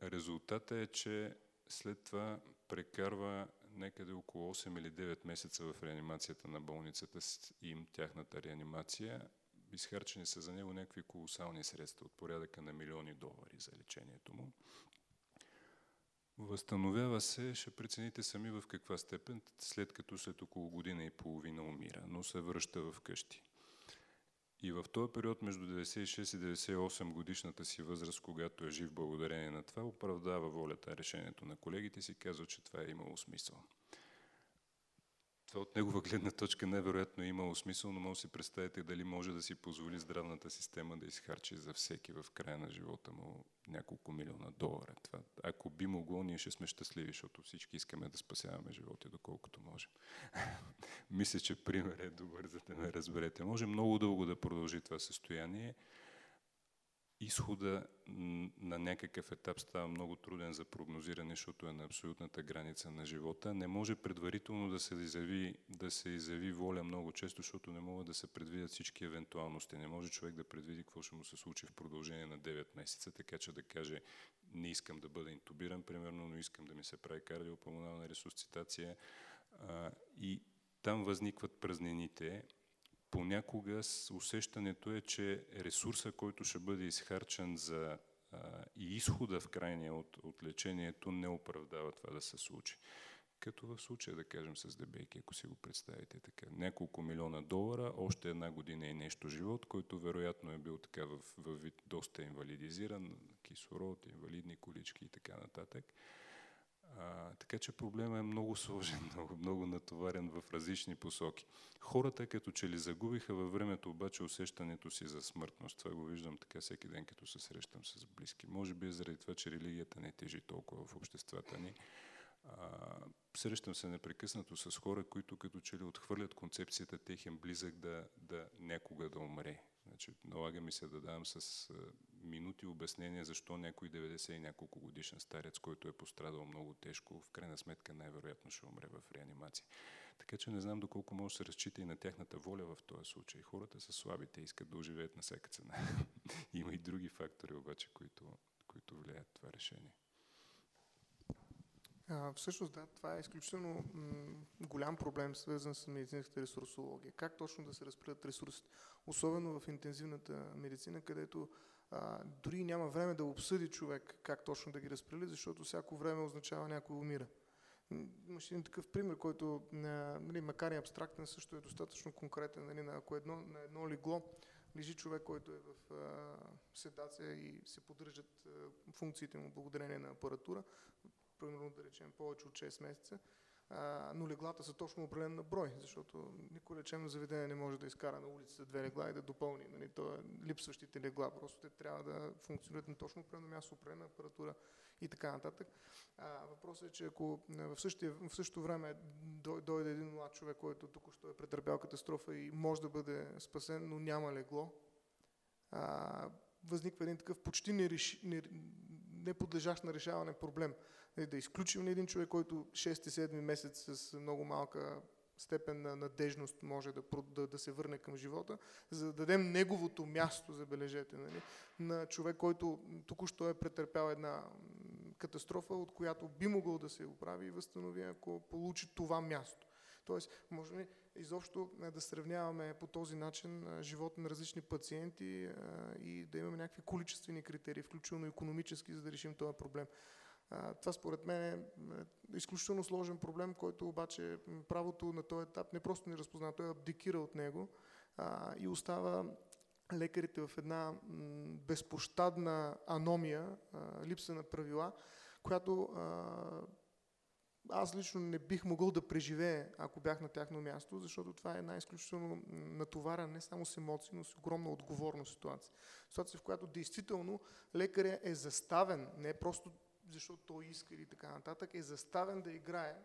Резултатът е, че след това прекарва някъде около 8 или 9 месеца в реанимацията на болницата им, тяхната реанимация. Изхарчени са за него някакви колосални средства от порядъка на милиони долари за лечението му. Възстановява се, ще прецените сами в каква степен, след като след около година и половина умира, но се връща в къщи. И в този период между 96 и 98 годишната си възраст, когато е жив благодарение на това, оправдава волята, решението на колегите си, казва, че това е имало смисъл. Това от негова гледна точка невероятно е имало смисъл, но може да си представите дали може да си позволи здравната система да изхарчи за всеки в края на живота му няколко милиона долара. Това, ако би могло, ние ще сме щастливи, защото всички искаме да спасяваме животи, доколкото можем. Мисля, че пример е добър, за да ме разберете. Може много дълго да продължи това състояние изхода на някакъв етап става много труден за прогнозиране, защото е на абсолютната граница на живота. Не може предварително да се изяви, да се изяви воля много често, защото не могат да се предвидят всички евентуалности. Не може човек да предвиди какво ще му се случи в продължение на 9 месеца, така че да каже не искам да бъда интубиран, примерно, но искам да ми се прави кардиопулмонална ресусцитация. и там възникват празнините понякога усещането е, че ресурса, който ще бъде изхарчен за а, и изхода в крайния от, от лечението не оправдава това да се случи. Като в случая, да кажем, с Дебейки, ако си го представите така. Няколко милиона долара, още една година и нещо живот, който вероятно е бил така в, в вид доста инвалидизиран, кислород, инвалидни колички и така нататък. А, така че проблема е много сложен, много, много натоварен в различни посоки. Хората като че ли загубиха във времето обаче усещането си за смъртност. Това го виждам така всеки ден, като се срещам с близки. Може би е заради това, че религията не тежи толкова в обществата ни. А, срещам се непрекъснато с хора, които като че ли отхвърлят концепцията техен близък да, да някога да умре. Значи, налага ми се да давам с минути обяснение защо някой 90 и няколко годишен старец, който е пострадал много тежко, в крайна сметка най-вероятно ще умре в реанимация. Така че не знам доколко може да се разчита и на тяхната воля в този случай. Хората са слабите, искат да оживеят на всяка цена. Има и други фактори обаче, които, които влияят това решение. А, всъщност, да, това е изключително голям проблем, свързан с медицинската ресурсология. Как точно да се разпределят ресурсите? Особено в интензивната медицина, където а, дори няма време да обсъди човек как точно да ги разпредели, защото всяко време означава някой умира. Имаше един такъв пример, който, нали, макар и абстрактен, също е достатъчно конкретен. Нали, ако едно, на едно легло лежи човек, който е в а, седация и се поддържат а, функциите му благодарение на апаратура, примерно да речем повече от 6 месеца, а, но леглата са точно определен на брой, защото никой лечебно заведение не може да изкара на улицата две легла и да допълни нали, то, е липсващите легла. Просто те трябва да функционират на точно определено място, определена апаратура и така нататък. А, въпросът е, че ако в, същия, в същото време дойде един млад човек, който тук що е претърпял катастрофа и може да бъде спасен, но няма легло, а, възниква един такъв почти нереш... неподлежащ на решаване проблем. Нали, да изключим един човек, който 6-7 месец с много малка степен на надежност може да, да, да се върне към живота, за да дадем неговото място, забележете, нали, на човек, който току-що е претърпял една катастрофа, от която би могъл да се оправи и възстанови, ако получи това място. Тоест, може ли изобщо да сравняваме по този начин живота на различни пациенти и да имаме някакви количествени критерии, включително економически, за да решим този проблем. Това според мен е изключително сложен проблем, който обаче правото на този етап не просто не разпознава, той абдикира от него и остава лекарите в една безпощадна аномия, липса на правила, която аз лично не бих могъл да преживея, ако бях на тяхно място, защото това е една изключително натоварена не само с емоции, но с огромна отговорност ситуация. Ситуация, в която действително лекаря е заставен, не просто защото той иска или така нататък, е заставен да играе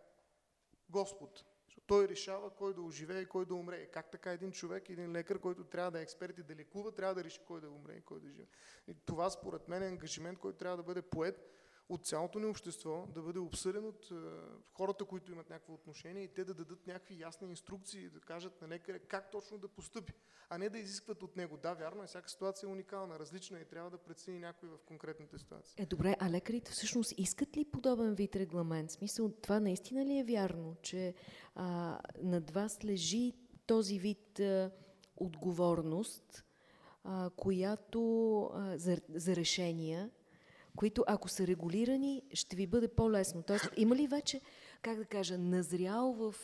Господ. Той решава кой да оживее и кой да умре. Как така един човек, един лекар, който трябва да е експерт и да лекува, трябва да реши кой да умре и кой да живее. Това според мен е ангажимент, който трябва да бъде поет от цялото ни общество, да бъде обсъден от е, хората, които имат някакво отношение и те да дадат някакви ясни инструкции, да кажат на лекаря как точно да постъпи, а не да изискват от него. Да, вярно е, всяка ситуация е уникална, различна и трябва да прецени някой в конкретната ситуация. Е, добре, а лекарите всъщност искат ли подобен вид регламент? Смисъл, това наистина ли е вярно, че а, над вас лежи този вид а, отговорност, а, която а, за, за решения, които ако са регулирани, ще ви бъде по-лесно. Тоест, има ли вече, как да кажа, назрял в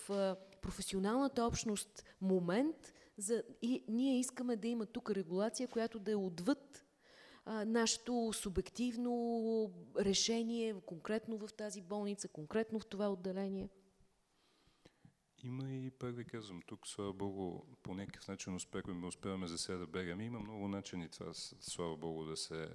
професионалната общност момент, за, и ние искаме да има тук регулация, която да е отвъд нашето субективно решение, конкретно в тази болница, конкретно в това отделение? Има и, пак да казвам, тук, слава Богу, по някакъв начин успехме, успяваме за сега да бегаме. Има много начини това, слава Богу, да се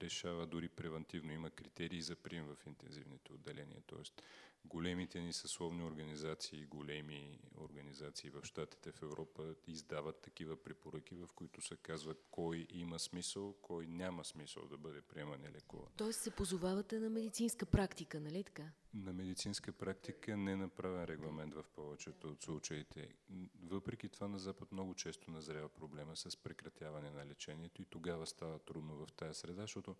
решава дори превентивно. Има критерии за прием в интензивните отделения. Тоест, големите ни съсловни организации, големи организации в Штатите, в Европа издават такива препоръки, в които се казва кой има смисъл, кой няма смисъл да бъде приеман и лекуван. Тоест се позовавате на медицинска практика, нали така? На медицинска практика не е направен регламент в повечето от случаите. Въпреки това на Запад много често назрява проблема с прекратяване на лечението и тогава става трудно в тази среда, защото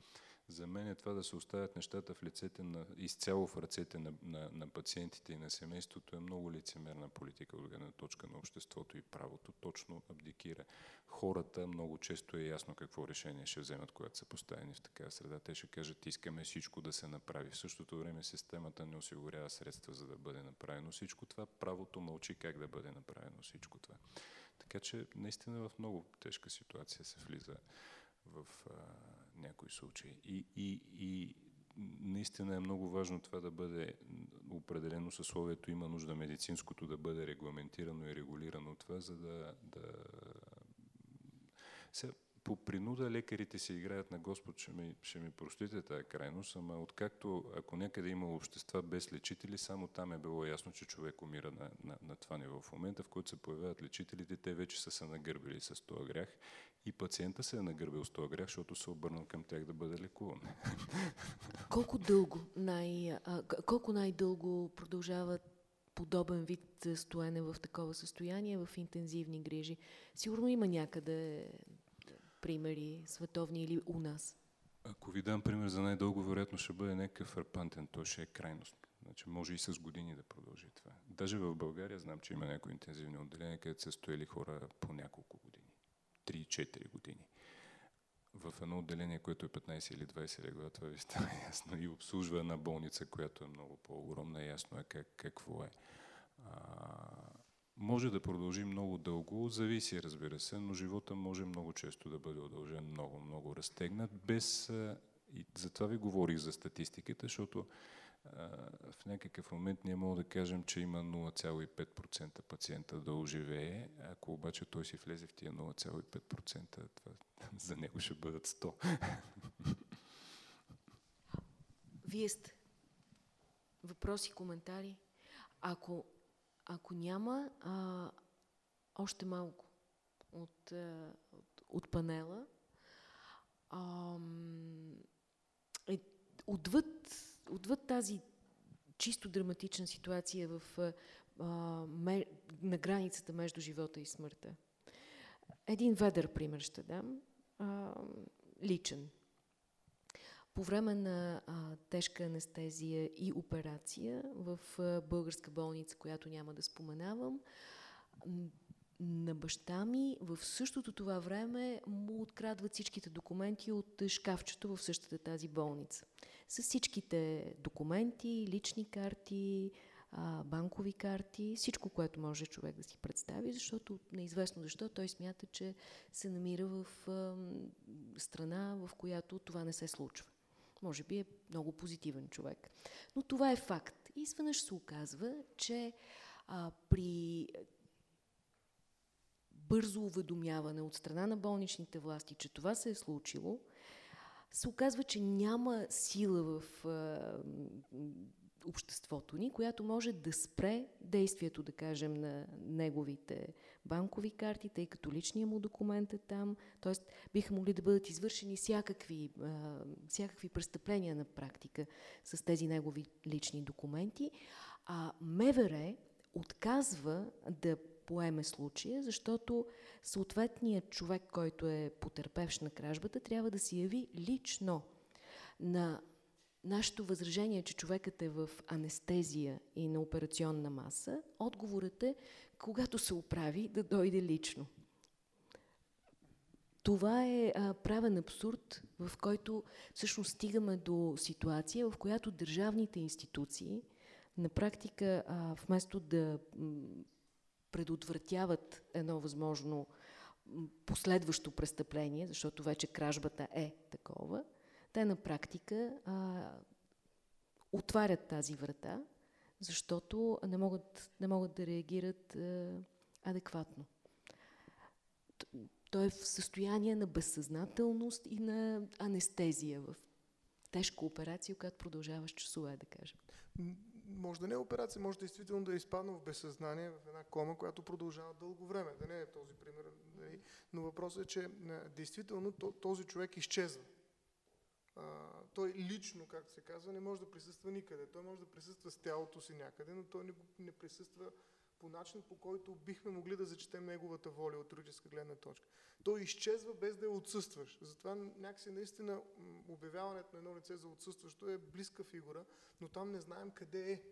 за мен е това да се оставят нещата в лицете на, изцяло в ръцете на, на, на пациентите и на семейството е много лицемерна политика от гледна точка на обществото и правото. Точно абдикира. Хората много често е ясно какво решение ще вземат, когато са поставени в такава среда. Те ще кажат, искаме всичко да се направи. В същото време системата не осигурява средства за да бъде направено всичко това. Правото мълчи как да бъде направено всичко това. Така че наистина в много тежка ситуация се влиза в а, някои случаи. И, и, и наистина е много важно това да бъде определено съсловието. Има нужда медицинското да бъде регламентирано и регулирано това, за да... да... Сега, по принуда лекарите се играят на Господ, ще ми, ще ми простите тази крайност, ама откакто, ако някъде има общества без лечители, само там е било ясно, че човек умира на, на, на това ниво. В момента, в който се появяват лечителите, те вече са се нагърбили с този грях и пациента се е нагърбил с този грях, защото се е обърнал към тях да бъде лекуван. Колко дълго, най, а, колко най-дълго продължава подобен вид стоене в такова състояние, в интензивни грижи? Сигурно има някъде примери, световни или у нас. Ако ви дам пример за най-дълго, вероятно ще бъде някакъв фрапантен, то ще е крайност. Значи може и с години да продължи това. Даже в България знам, че има някои интензивни отделения, където са стояли хора по няколко години. 3-4 години. В едно отделение, което е 15 или 20 легла, това ви става ясно. И обслужва една болница, която е много по-огромна. Ясно е как, какво е. А, може да продължи много дълго, зависи, разбира се, но живота може много често да бъде удължен много, много разтегнат, без... И затова ви говорих за статистиката, защото в някакъв момент ние можем да кажем, че има 0,5% пациента да оживее. Ако обаче той си влезе в тия 0,5%, това за него ще бъдат 100. Вие сте. Въпроси, коментари? Ако, ако няма а, още малко от, а, от, от панела, а, е, отвъд отвъд тази чисто драматична ситуация в, а, ме, на границата между живота и смъртта. Един ведър пример ще дам, а, личен. По време на а, тежка анестезия и операция в а, българска болница, която няма да споменавам, на баща ми в същото това време му открадват всичките документи от шкафчето в същата тази болница. С всичките документи, лични карти, банкови карти, всичко, което може човек да си представи, защото неизвестно защо той смята, че се намира в страна, в която това не се случва. Може би е много позитивен човек. Но това е факт. И изведнъж се оказва, че а, при бързо уведомяване от страна на болничните власти, че това се е случило, се оказва, че няма сила в а, обществото ни, която може да спре действието, да кажем, на неговите банкови карти, тъй като личният му документ е там. Тоест, биха могли да бъдат извършени всякакви, всякакви престъпления на практика с тези негови лични документи. А МВР отказва да поеме случая, защото съответният човек, който е потерпевш на кражбата, трябва да се яви лично на нашето възражение, че човекът е в анестезия и на операционна маса, отговорът е, когато се оправи, да дойде лично. Това е а, правен абсурд, в който всъщност стигаме до ситуация, в която държавните институции на практика, а, вместо да предотвратяват едно възможно последващо престъпление, защото вече кражбата е такова, те на практика а, отварят тази врата, защото не могат, не могат да реагират а, адекватно. Той е в състояние на безсъзнателност и на анестезия в тежка операция, която продължава с часове, да кажем може да не е операция, може действително да е изпаднал в безсъзнание, в една кома, която продължава дълго време. Да не е този пример. Нали? Но въпросът е, че действително този човек изчезва. А, той лично, както се казва, не може да присъства никъде. Той може да присъства с тялото си някъде, но той не, не присъства по начин, по който бихме могли да зачетем неговата воля от юридическа гледна точка. Той изчезва без да я отсъстваш. Затова някакси наистина обявяването на едно лице за отсъстващо е близка фигура, но там не знаем къде е.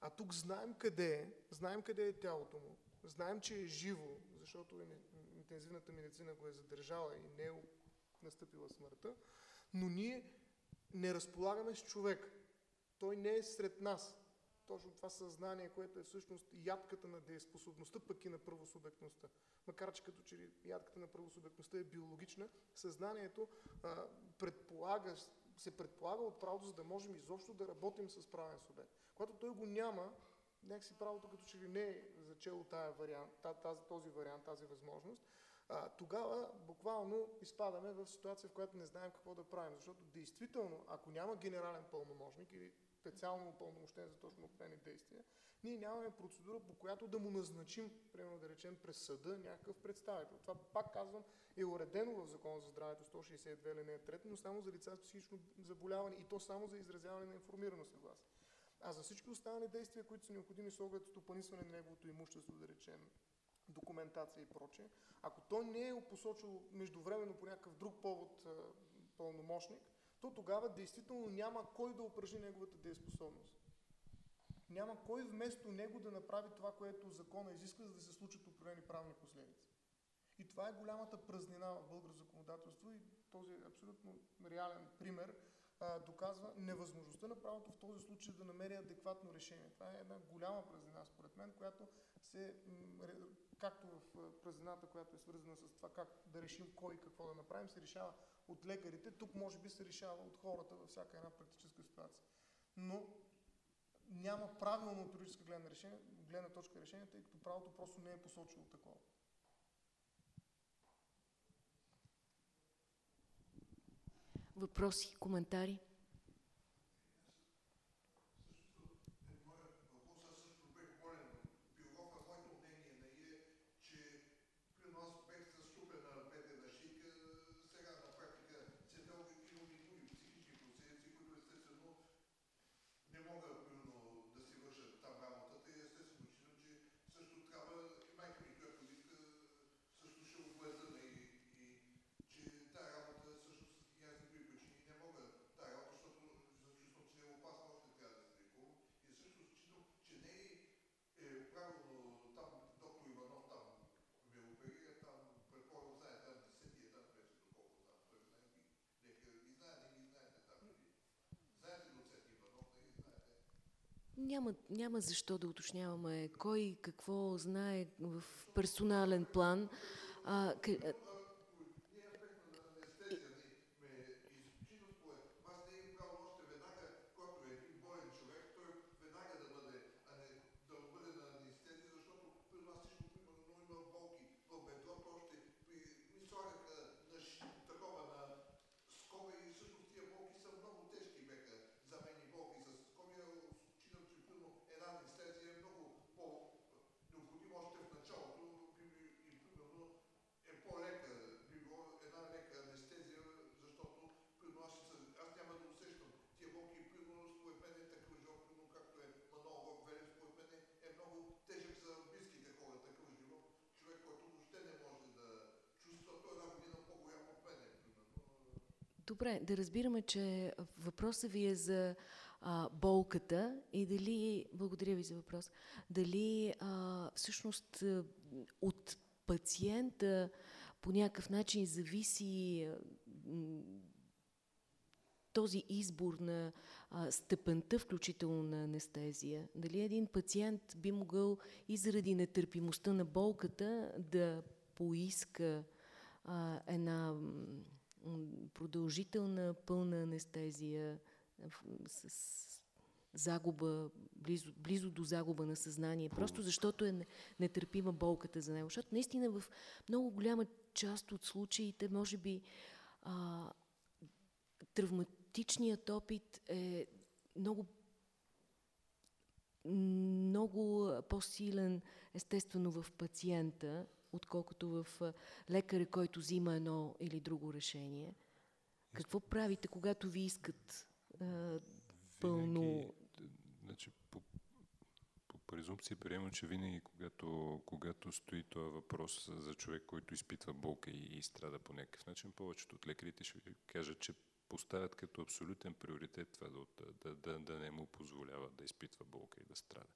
А тук знаем къде е, знаем къде е тялото му, знаем, че е живо, защото интензивната медицина го е задържала и не е настъпила смъртта, но ние не разполагаме с човек. Той не е сред нас точно това съзнание, което е всъщност ядката на дееспособността, пък и на правосубектността. Макар, че като че ядката на правосубектността е биологична, съзнанието а, предполага, се предполага от правото, за да можем изобщо да работим с правен субект. Когато той го няма, някакси правото като че ли не е зачело тая вариант, тази, този вариант, тази възможност, а, тогава буквално изпадаме в ситуация, в която не знаем какво да правим. Защото действително, ако няма генерален пълномощник или специално упълномощен за точно определени действия, ние нямаме процедура, по която да му назначим, примерно да речем през съда, някакъв представител. Това, пак казвам, е уредено в Закона за здравето 162 линия 3, но само за лица с психично заболяване и то само за изразяване на информирано съгласие. А за всички останали действия, които са необходими с оглед стопанисване на неговото имущество, да речем, документация и прочее, ако той не е посочил междувременно по някакъв друг повод пълномощник, то тогава действително няма кой да упражни неговата дееспособност. Няма кой вместо него да направи това, което закона изисква, за да се случат определени правни последици. И това е голямата празнина в българско законодателство и този абсолютно реален пример а, доказва невъзможността на правото в този случай да намери адекватно решение. Това е една голяма празнина, според мен, която се, както в празнината, която е свързана с това как да решим кой и какво да направим, се решава от лекарите, тук може би се решава от хората във всяка една практическа ситуация. Но няма правилно от юридическа гледна, решение, гледна точка решение, тъй като правото просто не е посочило такова. Въпроси, коментари? Няма, няма защо да уточняваме кой какво знае в персонален план. А, Добре, да разбираме, че въпросът ви е за а, болката и дали, благодаря ви за въпрос, дали а, всъщност от пациента по някакъв начин зависи този избор на а, степента, включително на анестезия. Дали един пациент би могъл и заради нетърпимостта на болката да поиска а, една продължителна пълна анестезия с загуба, близо, близо до загуба на съзнание, просто защото е нетърпима болката за него. Защото наистина в много голяма част от случаите, може би, а, травматичният опит е много много по-силен, естествено, в пациента, отколкото в лекаря, който взима едно или друго решение. Какво правите, когато ви искат а, пълно... Винаги, значи, по, по презумпция приемам, че винаги, когато, когато стои този въпрос за човек, който изпитва болка и, и страда по някакъв начин, повечето от лекарите ще ви кажат, че поставят като абсолютен приоритет това да, да, да, да не му позволява да изпитва болка и да страда.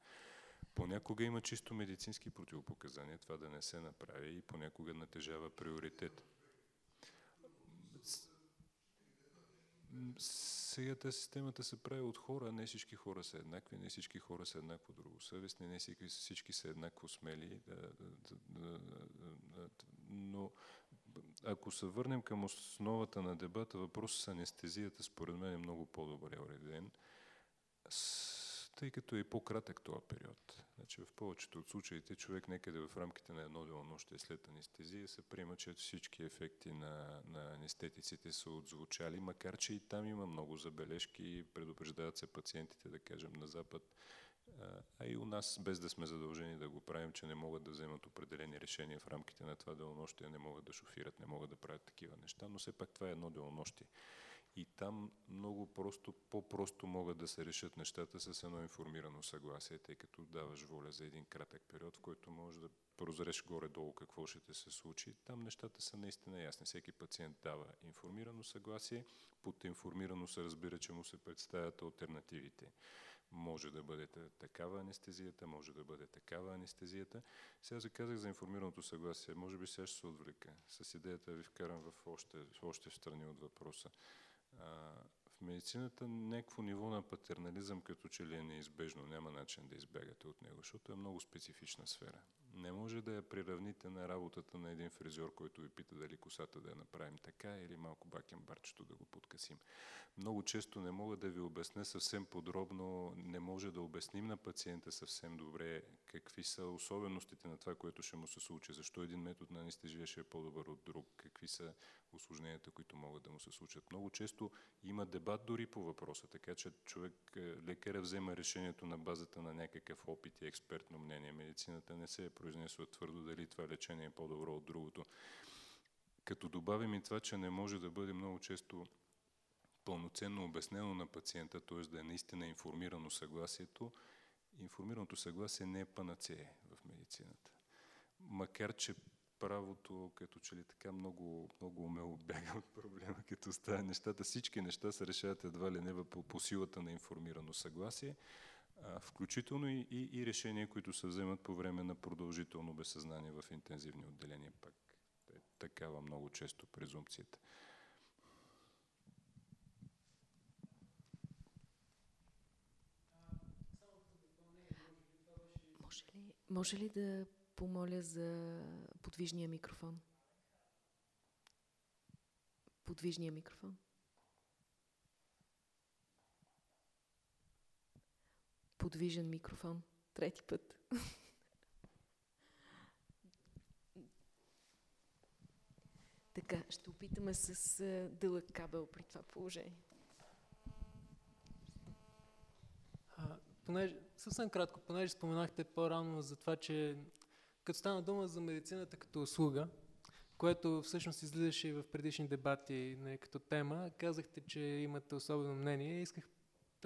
Понякога има чисто медицински противопоказания това да не се направи и понякога натежава приоритет. Сега тази системата се прави от хора, не всички хора са еднакви, не всички хора са еднакво другосъвестни, не всички, всички са еднакво смели, да, да, да, да, но ако се върнем към основата на дебата, въпросът с анестезията според мен е много по-добре уреден тъй като е по-кратък този период. Значи в повечето от случаите човек некъде в рамките на едно денонощие след анестезия се приема, че всички ефекти на, на анестетиците са отзвучали, макар че и там има много забележки предупреждават се пациентите, да кажем, на Запад, а и у нас, без да сме задължени да го правим, че не могат да вземат определени решения в рамките на това денонощие, не могат да шофират, не могат да правят такива неща, но все пак това е едно денонощие. И там много просто, по-просто могат да се решат нещата с едно информирано съгласие, тъй като даваш воля за един кратък период, в който можеш да прозреш горе-долу какво ще те се случи. Там нещата са наистина ясни. Всеки пациент дава информирано съгласие. Под информирано се разбира, че му се представят альтернативите. Може да бъде такава анестезията, може да бъде такава анестезията. Сега заказах за информираното съгласие. Може би сега ще се отвлека. С идеята ви вкарам в още, още в страни от въпроса в медицината някакво ниво на патернализъм като че ли е неизбежно, няма начин да избягате от него, защото е много специфична сфера. Не може да я приравните на работата на един фризьор, който ви пита дали косата да я направим така или малко бакен барчето да го подкасим. Много често не мога да ви обясня съвсем подробно, не може да обясним на пациента съвсем добре какви са особеностите на това, което ще му се случи, защо един метод на анестезия ще е по-добър от друг, какви са осложненията, които могат да му се случат. Много често има дебат дори по въпроса, така че човек, е, лекаря взема решението на базата на някакъв опит и експертно мнение. Медицината не се е произнесла твърдо дали това лечение е по-добро от другото. Като добавим и това, че не може да бъде много често пълноценно обяснено на пациента, т.е. да е наистина информирано съгласието, информираното съгласие не е панацея в медицината. Макар, че правото като че ли така много, много умело бяга от проблема, като става нещата. Всички неща се решават едва ли не по, по силата на информирано съгласие, включително и, и, и решения, които се вземат по време на продължително безсъзнание в интензивни отделения. Пак е такава много често презумпцията. Може ли да помоля за подвижния микрофон? Подвижния микрофон. Подвижен микрофон. Трети път. така, ще опитаме с дълъг кабел при това положение. А, понеже, съвсем кратко, понеже споменахте по-рано за това, че като стана дума за медицината като услуга, което всъщност излизаше и в предишни дебати не, като тема, казахте, че имате особено мнение. Исках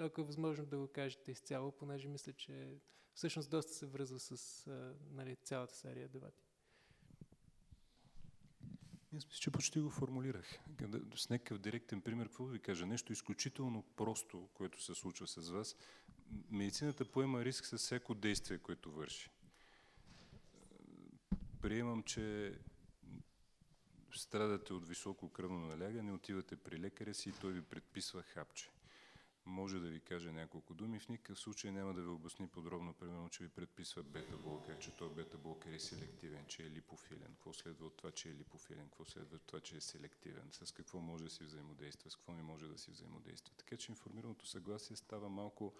ако е възможно да го кажете изцяло, понеже мисля, че всъщност доста се връзва с а, нали, цялата серия дебати. Аз мисля, че почти го формулирах. С някакъв директен пример, какво ви кажа? Нещо изключително просто, което се случва с вас. Медицината поема риск с всяко действие, което върши. Приемам, че страдате от високо кръвно налягане, отивате при лекаря си и той ви предписва хапче може да ви каже няколко думи. В никакъв случай няма да ви обясни подробно, примерно, че ви предписва бета-блокер, че той бета-блокер е селективен, че е липофилен. Какво следва от това, че е липофилен? Какво следва от това, че е селективен? С какво може да си взаимодейства? С какво не може да си взаимодейства? Така че информираното съгласие става малко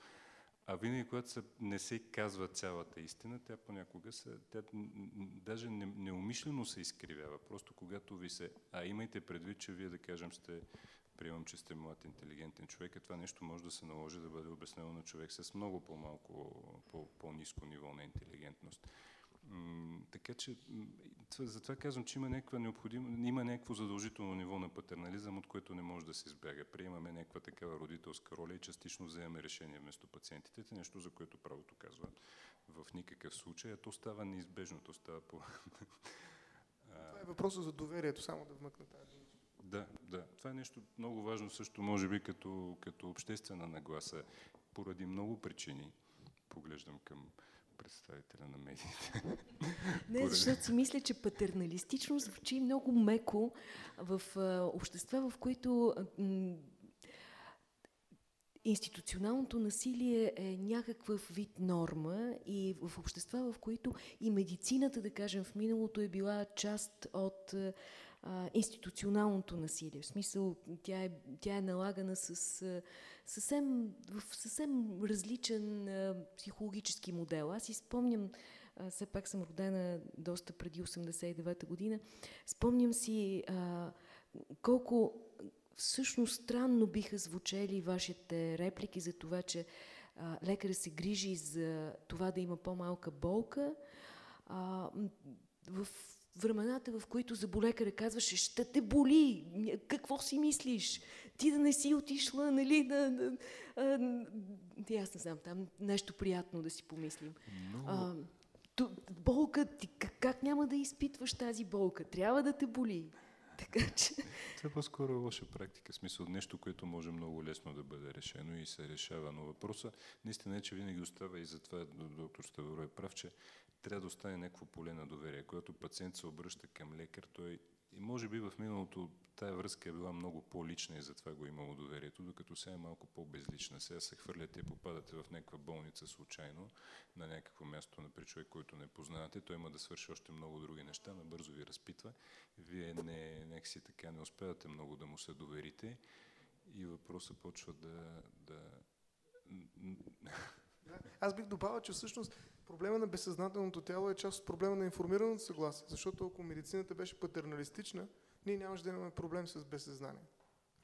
а винаги, когато се, не се казва цялата истина, тя понякога се, тя даже не, неумишлено се изкривява. Просто когато ви се... А имайте предвид, че вие, да кажем, сте приемам, че сте млад, интелигентен човек и това нещо може да се наложи да бъде обяснено на човек с много по-малко, по-низко ниво на интелигентност. така че, затова казвам, че има някаква необходимо, има някакво задължително ниво на патернализъм, от което не може да се избяга. Приемаме някаква такава родителска роля и частично вземаме решение вместо пациентите. Това е нещо, за което правото казва в никакъв случай, а то става неизбежно, то става по... Това е въпросът за доверието, само да вмъкна тази да, да. Това е нещо много важно също, може би, като, като обществена нагласа. Поради много причини, поглеждам към представителя на медиите. Не, защото си мисля, че патерналистично звучи много меко в общества, в които институционалното насилие е някакъв вид норма и в общества, в които и медицината, да кажем, в миналото е била част от а, институционалното насилие. В смисъл, тя е, тя е налагана с, а, съвсем, в съвсем различен а, психологически модел. Аз си спомням, а, все пак съм родена доста преди 89-та година, спомням си а, колко всъщност странно биха звучели вашите реплики за това, че а, лекаря се грижи за това да има по-малка болка. А, в времената, в които заболекаря казваше, ще те боли, какво си мислиш? Ти да не си отишла, нали, да, да, а, аз не знам, там нещо приятно да си помислим. Но... А, то, болка, ти как, как няма да изпитваш тази болка? Трябва да те боли. Така че... Това е по-скоро лоша практика, в смисъл нещо, което може много лесно да бъде решено и се решава. Но въпросът наистина е, че винаги остава и затова доктор Ставро е прав, че трябва да остане някакво поле на доверие. Когато пациент се обръща към лекар, той и може би в миналото тая връзка е била много по-лична и затова го е имало доверието, докато сега е малко по-безлична. Сега се хвърляте и попадате в някаква болница случайно, на някакво място на човек, който не познавате. Той има да свърши още много други неща, набързо ви разпитва. Вие не, някакси така не успявате много да му се доверите и въпросът почва да... да... Аз бих добавил, че всъщност проблема на безсъзнателното тяло е част от проблема на информираното съгласие, защото ако медицината беше патерналистична, ние нямаше да имаме проблем с безсъзнание.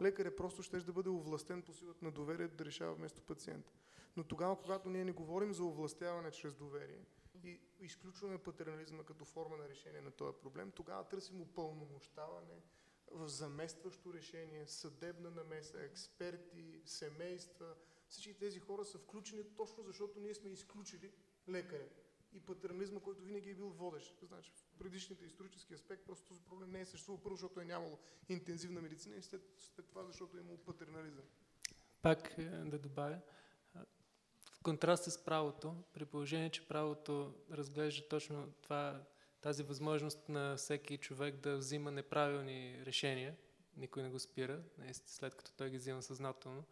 Лекарят просто ще да бъде овластен по силата на доверието да решава вместо пациента. Но тогава, когато ние не говорим за овластяване чрез доверие и изключваме патернализма като форма на решение на този проблем, тогава търсим упълномощаване в заместващо решение, съдебна намеса, експерти, семейства. Всички тези хора са включени точно защото ние сме изключили лекаря и патернализма, който винаги е бил водещ. Значи, в предишните исторически аспект просто този проблем не е съществувал първо, защото е нямало интензивна медицина и след, след това, защото е имало патернализъм. Пак е, да добавя, в контраст с правото, при положение, че правото разглежда точно това, тази възможност на всеки човек да взима неправилни решения, никой не го спира, след като той ги взима съзнателно,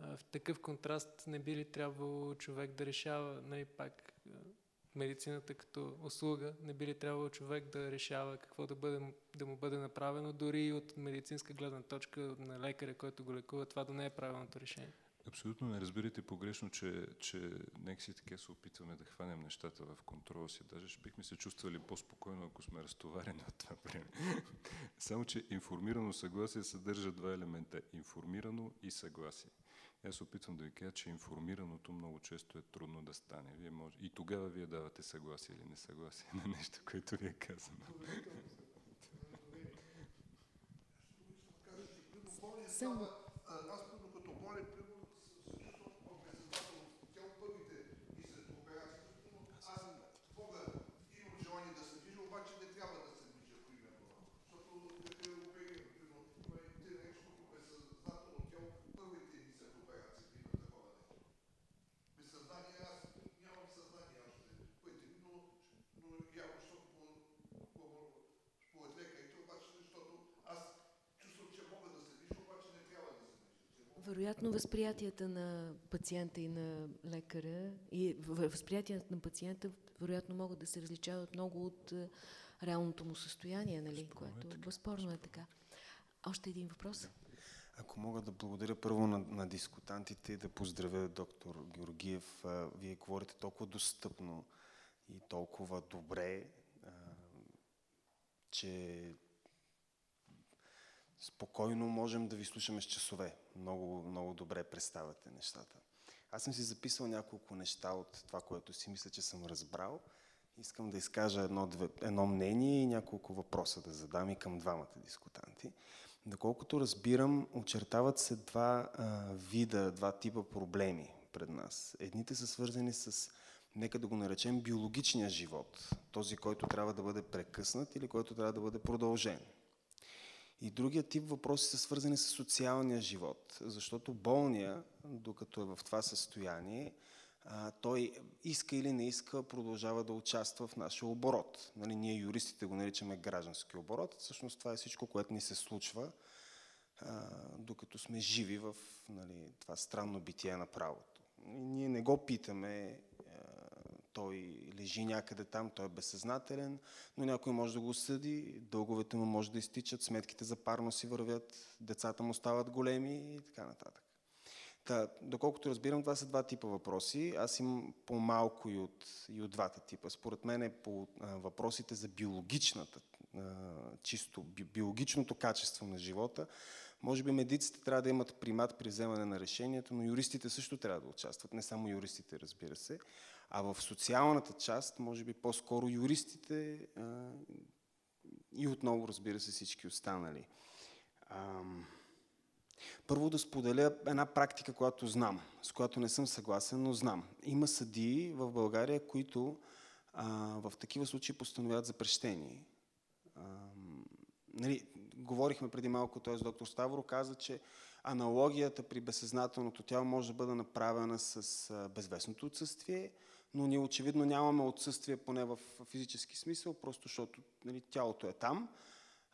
в такъв контраст не би ли трябвало човек да решава, нали, пак медицината като услуга, не би ли трябвало човек да решава какво да, бъде, да му бъде направено, дори и от медицинска гледна точка на лекаря, който го лекува, това да не е правилното решение? Абсолютно не разбирайте погрешно, че, че нека си така се опитваме да хванем нещата в контрола си. Даже ще бихме се чувствали по-спокойно, ако сме разтоварени от това време. Само, че информирано съгласие съдържа два елемента. Информирано и съгласие. Аз опитвам да ви кажа, че информираното много често е трудно да стане. Вие може... И тогава вие давате съгласие или несъгласие на нещо, което ви е казано. Само вероятно възприятията на пациента и на лекаря и възприятията на пациента вероятно могат да се различават много от е, реалното му състояние, нали? Безспорно е което така. безспорно е така. Още един въпрос. Ако мога да благодаря първо на, на дискутантите и да поздравя доктор Георгиев. Вие говорите толкова достъпно и толкова добре, че спокойно можем да ви слушаме с часове. Много, много добре представяте нещата. Аз съм си записал няколко неща от това, което си мисля, че съм разбрал. Искам да изкажа едно, две, едно мнение и няколко въпроса да задам и към двамата дискутанти. Доколкото разбирам, очертават се два а, вида, два типа проблеми пред нас. Едните са свързани с, нека да го наречем, биологичния живот. Този, който трябва да бъде прекъснат или който трябва да бъде продължен. И другия тип въпроси са свързани с социалния живот, защото болния, докато е в това състояние, той иска или не иска, продължава да участва в нашия оборот. Нали, ние юристите го наричаме граждански оборот. Всъщност това е всичко, което ни се случва, докато сме живи в нали, това странно битие на правото. И ние не го питаме, той лежи някъде там, той е безсъзнателен, но някой може да го съди, дълговете му може да изтичат, сметките за парно си вървят, децата му стават големи и така нататък. Та, доколкото разбирам, това са два типа въпроси. Аз имам по-малко и от, и от двата типа. Според мен е по а, въпросите за биологичната, а, чисто би, биологичното качество на живота, може би медиците трябва да имат примат при вземане на решението, но юристите също трябва да участват. Не само юристите, разбира се. А в социалната част, може би по-скоро юристите а, и отново, разбира се, всички останали. Ам... Първо да споделя една практика, която знам, с която не съм съгласен, но знам. Има съдии в България, които а, в такива случаи постановяват запрещение. А, нали, говорихме преди малко, т.е. доктор Ставро каза, че аналогията при безсъзнателното тяло може да бъде направена с а, безвестното отсъствие, но ние очевидно нямаме отсъствие поне в физически смисъл, просто защото нали, тялото е там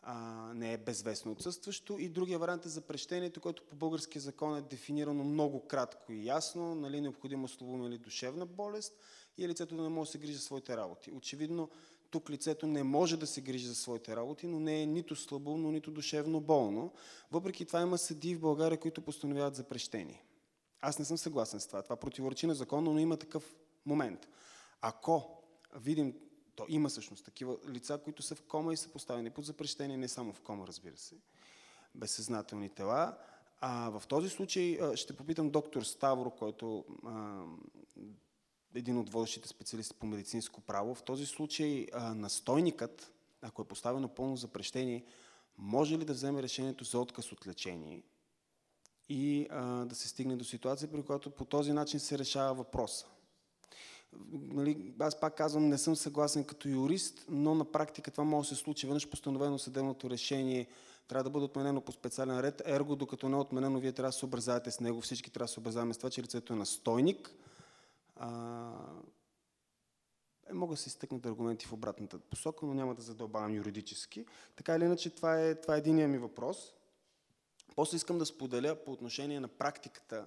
а, не е безвестно отсъстващо. И другия вариант е запрещението, което по българския закон е дефинирано много кратко и ясно, нали, необходимо слово или душевна болест и лицето да не може да се грижи за своите работи. Очевидно, тук лицето не може да се грижи за своите работи, но не е нито слабо, нито душевно болно. Въпреки това има съди в България, които постановяват запрещение. Аз не съм съгласен с това. Това противоречи на закона, но има такъв момент. Ако видим то има всъщност такива лица, които са в кома и са поставени под запрещение, не само в кома, разбира се, безсъзнателни тела. А в този случай ще попитам доктор Ставро, който а, един от водещите специалисти по медицинско право. В този случай настойникът, ако е поставено пълно запрещение, може ли да вземе решението за отказ от лечение и да се стигне до ситуация, при която по този начин се решава въпроса нали, аз пак казвам, не съм съгласен като юрист, но на практика това може да се случи. Веднъж постановено съдебното решение трябва да бъде отменено по специален ред, ерго, докато не е отменено, вие трябва да се образявате с него, всички трябва да се образяваме с това, че лицето е настойник. А, е, мога да се изтъкнат аргументи в обратната посока, но няма да задълбавам юридически. Така или иначе, това е, това е единия ми въпрос. После искам да споделя по отношение на практиката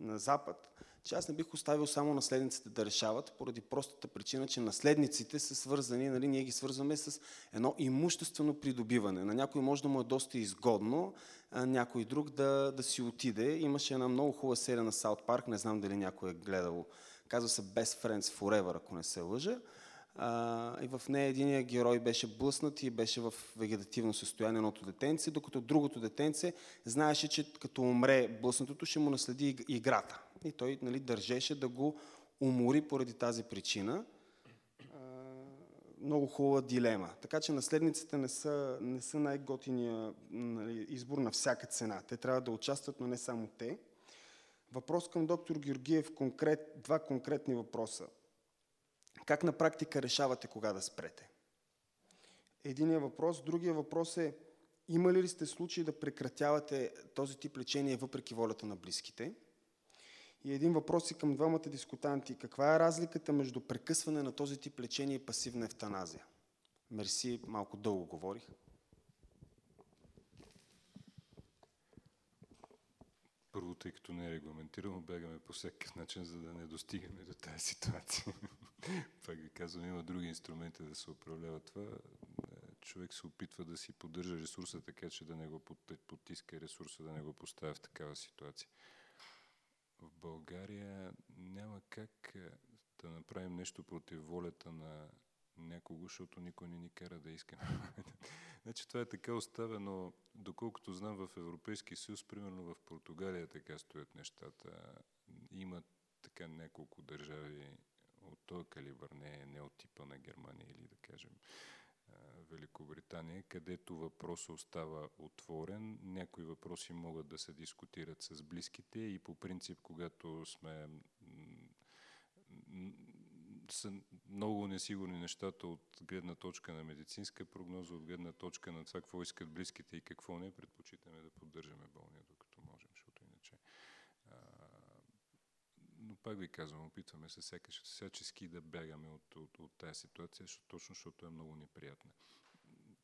на Запад, че аз не бих оставил само наследниците да решават, поради простата причина, че наследниците са свързани, нали, ние ги свързваме с едно имуществено придобиване. На някой може да му е доста изгодно, а някой друг да, да си отиде. Имаше една много хубава серия на Саут Парк, не знам дали някой е гледал, казва се Best Friends Forever, ако не се лъжа. А, и в нея единия герой беше блъснат и беше в вегетативно състояние едното детенце, докато другото детенце знаеше, че като умре блъснатото ще му наследи играта. И той нали, държеше да го умори поради тази причина. Много хубава дилема. Така че наследниците не са, не са най-готиния нали, избор на всяка цена. Те трябва да участват, но не само те. Въпрос към доктор Георгиев, конкрет, два конкретни въпроса. Как на практика решавате кога да спрете? Единият въпрос. Другия въпрос е, има ли сте случаи да прекратявате този тип лечение въпреки волята на близките? И един въпрос и към двамата дискутанти. Каква е разликата между прекъсване на този тип лечение и пасивна ефтаназия? Мерси, малко дълго говорих. Първо, тъй като не е регламентирано, бягаме по всякакъв начин, за да не достигаме до тази ситуация. Пак ви казвам, има други инструменти да се управлява това. Човек се опитва да си поддържа ресурса така, че да не го потиска ресурса, да не го поставя в такава ситуация. В България няма как е, да направим нещо против волята на някого, защото никой не ни кара да искаме. значи това е така оставено, доколкото знам в Европейски съюз, примерно в Португалия така стоят нещата. Има така няколко държави от този калибър, не, не от типа на Германия или да кажем Великобритания, където въпросът остава отворен. Някои въпроси могат да се дискутират с близките и по принцип, когато сме са много несигурни нещата от гледна точка на медицинска прогноза, от гледна точка на това какво искат близките и какво не, предпочитаме да поддържаме болния можем, защото иначе. А, но пак ви казвам, опитваме се всякаш, всячески да бягаме от, от, от тази ситуация, защото, точно защото е много неприятна.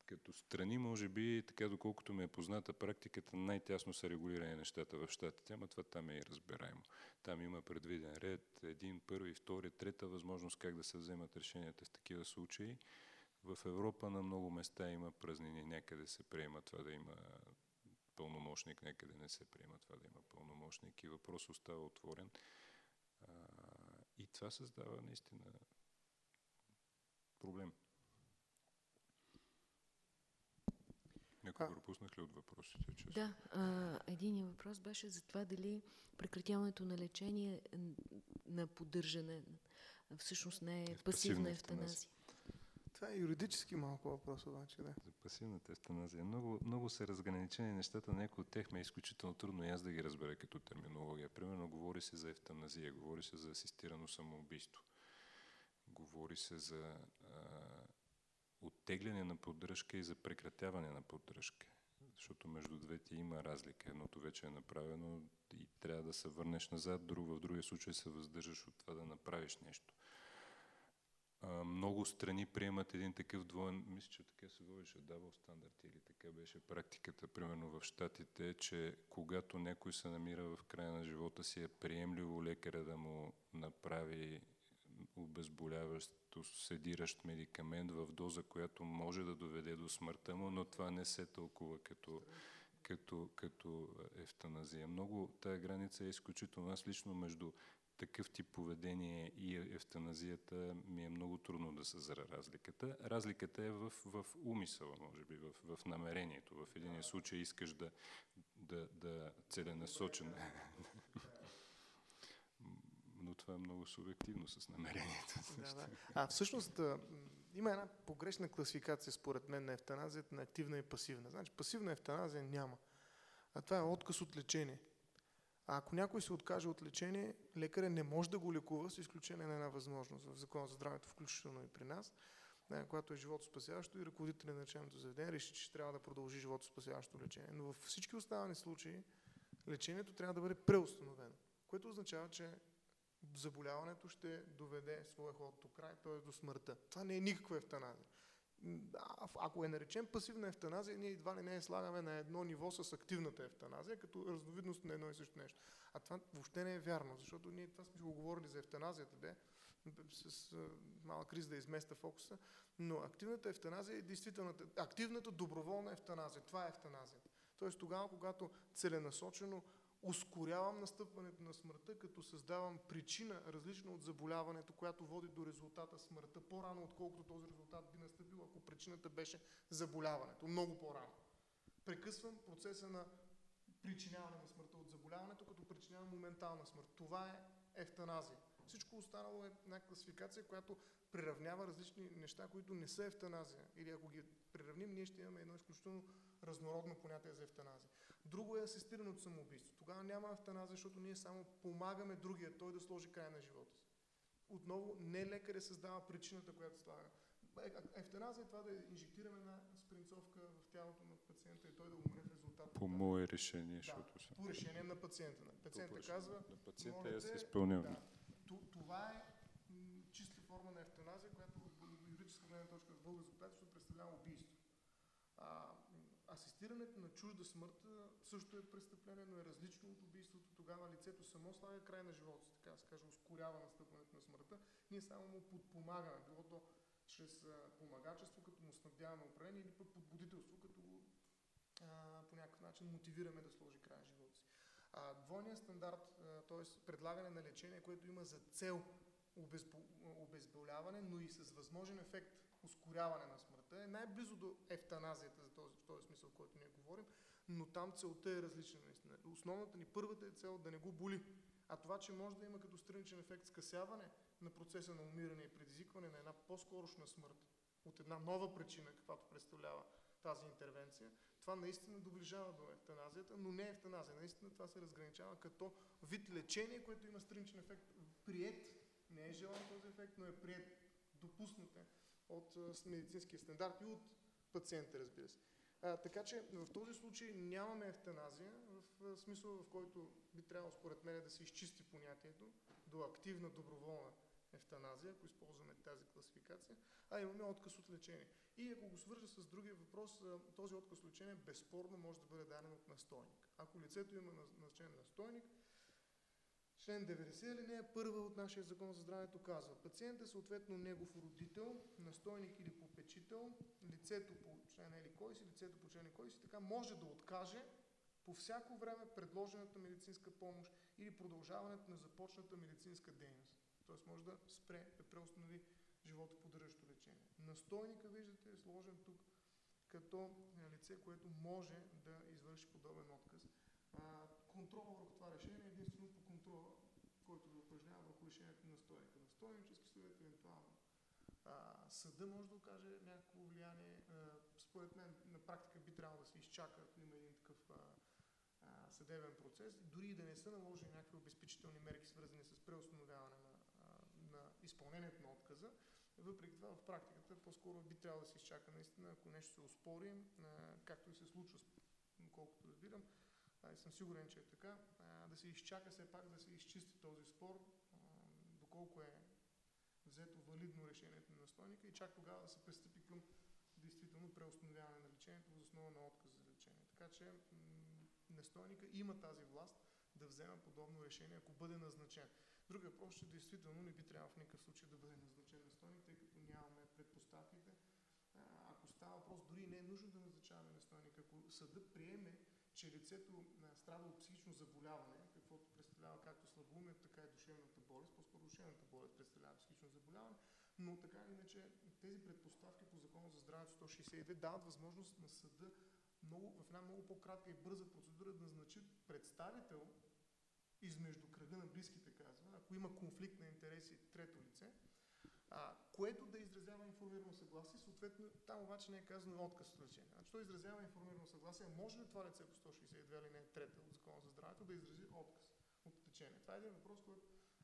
Като страни, може би, така доколкото ми е позната практиката, най-тясно са регулирани нещата в щатите, ама това там е и разбираемо. Там има предвиден ред, един, първи, втори, трета възможност как да се вземат решенията в такива случаи. В Европа на много места има празнини, някъде се приема това да има пълномощник, някъде не се приема това да има пълномощник и въпрос остава отворен. И това създава наистина проблем. Някой пропуснах ли от въпросите? Честно? Да, а, един въпрос беше за това дали прекратяването на лечение на поддържане всъщност не е, е пасивна ефтаназия. Това е юридически малко въпрос обаче, да. За пасивната ефтаназия. Много, много са разграничени нещата, някои от тях ме е изключително трудно и аз да ги разбера като терминология. Примерно говори се за ефтаназия, говори се за асистирано самоубийство. Говори се за а, оттегляне на поддръжка и за прекратяване на поддръжка. Защото между двете има разлика. Едното вече е направено и трябва да се върнеш назад, друг, в другия случай се въздържаш от това да направиш нещо. Много страни приемат един такъв двоен, мисля, че така се водеше дабл стандарт или така беше практиката, примерно в Штатите, че когато някой се намира в края на живота си, е приемливо лекаря да му направи обезболяващ седиращ медикамент в доза, която може да доведе до смъртта му, но това не се тълкува като, като, като ефтаназия. Много тая граница е изключително. Аз лично между такъв тип поведение и ефтаназията ми е много трудно да съзра разликата. Разликата е в, в умисъла, може би, в, в намерението. В един случай искаш да, да, да целенасочен но това е много субективно с намерението. Да, да. А всъщност има една погрешна класификация според мен на ефтаназията на активна и пасивна. Значи пасивна ефтаназия няма. А това е отказ от лечение. А ако някой се откаже от лечение, лекаря не може да го лекува с изключение на една възможност в Закона за здравето, включително и при нас, която е живото спасяващо и ръководителя на лечебното заведение реши, че трябва да продължи живото спасяващо лечение. Но във всички останали случаи лечението трябва да бъде преустановено, което означава, че заболяването ще доведе своя ход до край, т.е. до смъртта. Това не е никаква ефтаназия. Ако е наречем пасивна ефтаназия, ние едва ли не слагаме на едно ниво с активната ефтаназия, като разновидност на едно и също нещо. А това въобще не е вярно, защото ние това сме го говорили за ефтаназията, бе, с малък криз да изместа фокуса, но активната ефтаназия е действителната, активната доброволна ефтаназия. Това е ефтаназията. Тоест тогава, когато целенасочено ускорявам настъпването на смъртта, като създавам причина, различна от заболяването, която води до резултата смъртта, по-рано, отколкото този резултат би настъпил, ако причината беше заболяването, много по-рано. Прекъсвам процеса на причиняване на смъртта от заболяването, като причинявам моментална смърт. Това е ефтаназия. Всичко останало е една класификация, която приравнява различни неща, които не са ефтаназия. Или ако ги приравним, ние ще имаме едно изключително разнородно понятие за ефтаназия. Друго е асистираното самоубийство. Тогава няма ефтаназия, защото ние само помагаме другия, той да сложи край на живота си. Отново, не лекаря създава причината, която слага. Ефтаназия е това да инжектираме една спринцовка в тялото на пациента и той да умре в резултат. По мое решение, да, защото са. По решение на пациента. Пациента казва, на пациента я се изпълнявам. Да, това е чиста форма на ефтаназия, която от юридическа гледна точка в българско асистирането на чужда смърт също е престъпление, но е различно от убийството. Тогава лицето само слага край на живота си, така да се каже, ускорява настъпването на смъртта. Ние само му подпомагаме, било то чрез помагачество, като му снабдяваме управление или пък подбудителство, като го по някакъв начин мотивираме да сложи край на живота си. А, двойният стандарт, т.е. предлагане на лечение, което има за цел обезболяване, но и с възможен ефект ускоряване на смъртта, е най-близо до ефтаназията за този, в този смисъл, който ние говорим, но там целта е различна наистина. Основната ни, първата е цел да не го боли. А това, че може да има като страничен ефект скъсяване на процеса на умиране и предизвикване на една по-скорошна смърт от една нова причина, каквато представлява тази интервенция, това наистина доближава до ефтаназията, но не е ефтаназия. Наистина това се разграничава като вид лечение, което има страничен ефект. Прият, не е желан този ефект, но е прият, допуснат е от медицинския стандарт и от пациента, разбира се. А, така че в този случай нямаме ефтаназия, в смисъл в който би трябвало според мен да се изчисти понятието до активна доброволна ефтаназия, ако използваме тази класификация, а имаме отказ от лечение. И ако го свържа с другия въпрос, този отказ от лечение безспорно може да бъде даден от настойник. Ако лицето има назначен настойник, Член 90 алинея първа от нашия закон за здравето казва пациентът, съответно негов родител, настойник или попечител, лицето по член или кой си, лицето по член кой си, така може да откаже по всяко време предложената медицинска помощ или продължаването на започната медицинска дейност. Тоест може да спре, да преустанови живота поддържащо лечение. Настойника, виждате, е сложен тук като лице, което може да извърши подобен отказ. Контрол върху това решение единствено по контрола, който да упражнява върху решението на настойника. Настойнически съвет, евентуално а, съда може да окаже някакво влияние. А, според мен на практика би трябвало да се изчака, ако има един такъв а, а, съдебен процес, дори и да не са наложени някакви обезпечителни мерки, свързани с преустановяване на, а, на изпълнението на отказа. Въпреки това в практиката по-скоро би трябвало да се изчака наистина, ако нещо се успори, а, както и се случва, колкото разбирам, а, съм сигурен, че е така, да се изчака все пак да се изчисти този спор, доколко е взето валидно решението на настойника и чак тогава да се пристъпи към действително преустановяване на лечението в основа на отказ за лечение. Така че настойника има тази власт да взема подобно решение, ако бъде назначен. Друг въпрос, че действително не би трябвало в никакъв случай да бъде назначен настойник, тъй като нямаме предпоставките. Ако става въпрос, дори не е нужно да назначаваме настойник. Ако съдът приеме, че лицето страда от психично заболяване, каквото представлява както слабоумието, така и душевната болест, по-скоро душевната болест представлява психично заболяване, но така или иначе тези предпоставки по закона за здравето 162 дават възможност на съда много, в една много по-кратка и бърза процедура да назначи представител измежду кръга на близките, казва, ако има конфликт на интереси трето лице, а, което да изразява информирано съгласие, съответно там обаче не е казано отказ от лечение. Значи той изразява информирано съгласие. Може ли това лице по 162 или не трета от Закона за здравето да изрази отказ от лечение? Това е един въпрос, който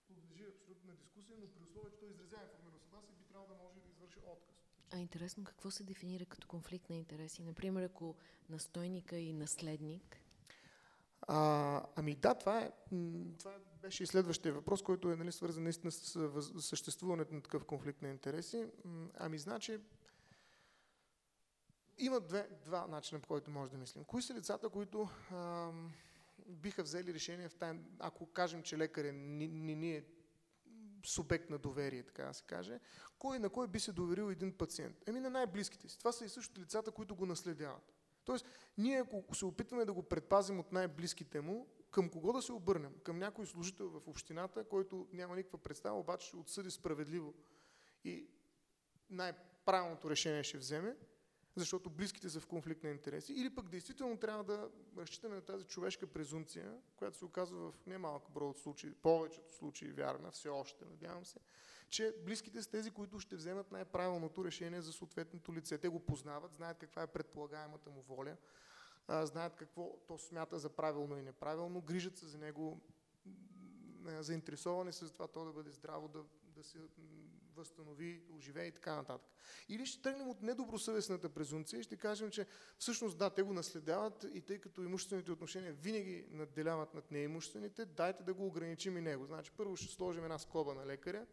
подлежи абсолютно на дискусия, но при условие, че той изразява информирано съгласие, би трябвало да може да извърши отказ. А интересно какво се дефинира като конфликт на интереси? Например, ако настойника и наследник а, ами да, това, е, това беше и следващия въпрос, който е нали, свързан наистина с съществуването на такъв конфликт на интереси. Ами значи, има две, два начина, по който може да мислим. Кои са лицата, които ам, биха взели решение в тайн, ако кажем, че лекар е, не ни, ни е субект на доверие, така да се каже, кой на кой би се доверил един пациент? Еми на най-близките си. Това са и също лицата, които го наследяват. Тоест, ние ако се опитваме да го предпазим от най-близките му, към кого да се обърнем? Към някой служител в общината, който няма никаква представа, обаче ще отсъди справедливо и най-правилното решение ще вземе, защото близките са в конфликт на интереси, или пък действително трябва да разчитаме на тази човешка презумпция, която се оказва в немалък брой от случаи, повечето случаи вярна, все още, надявам се, че близките са тези, които ще вземат най-правилното решение за съответното лице. Те го познават, знаят каква е предполагаемата му воля, знаят какво то смята за правилно и неправилно, грижат се за него, заинтересовани са за това то да бъде здраво, да, да се възстанови, оживее и така нататък. Или ще тръгнем от недобросъвестната презумпция и ще кажем, че всъщност да, те го наследяват и тъй като имуществените отношения винаги надделяват над неимуществените, дайте да го ограничим и него. Значи първо ще сложим една скоба на лекаря,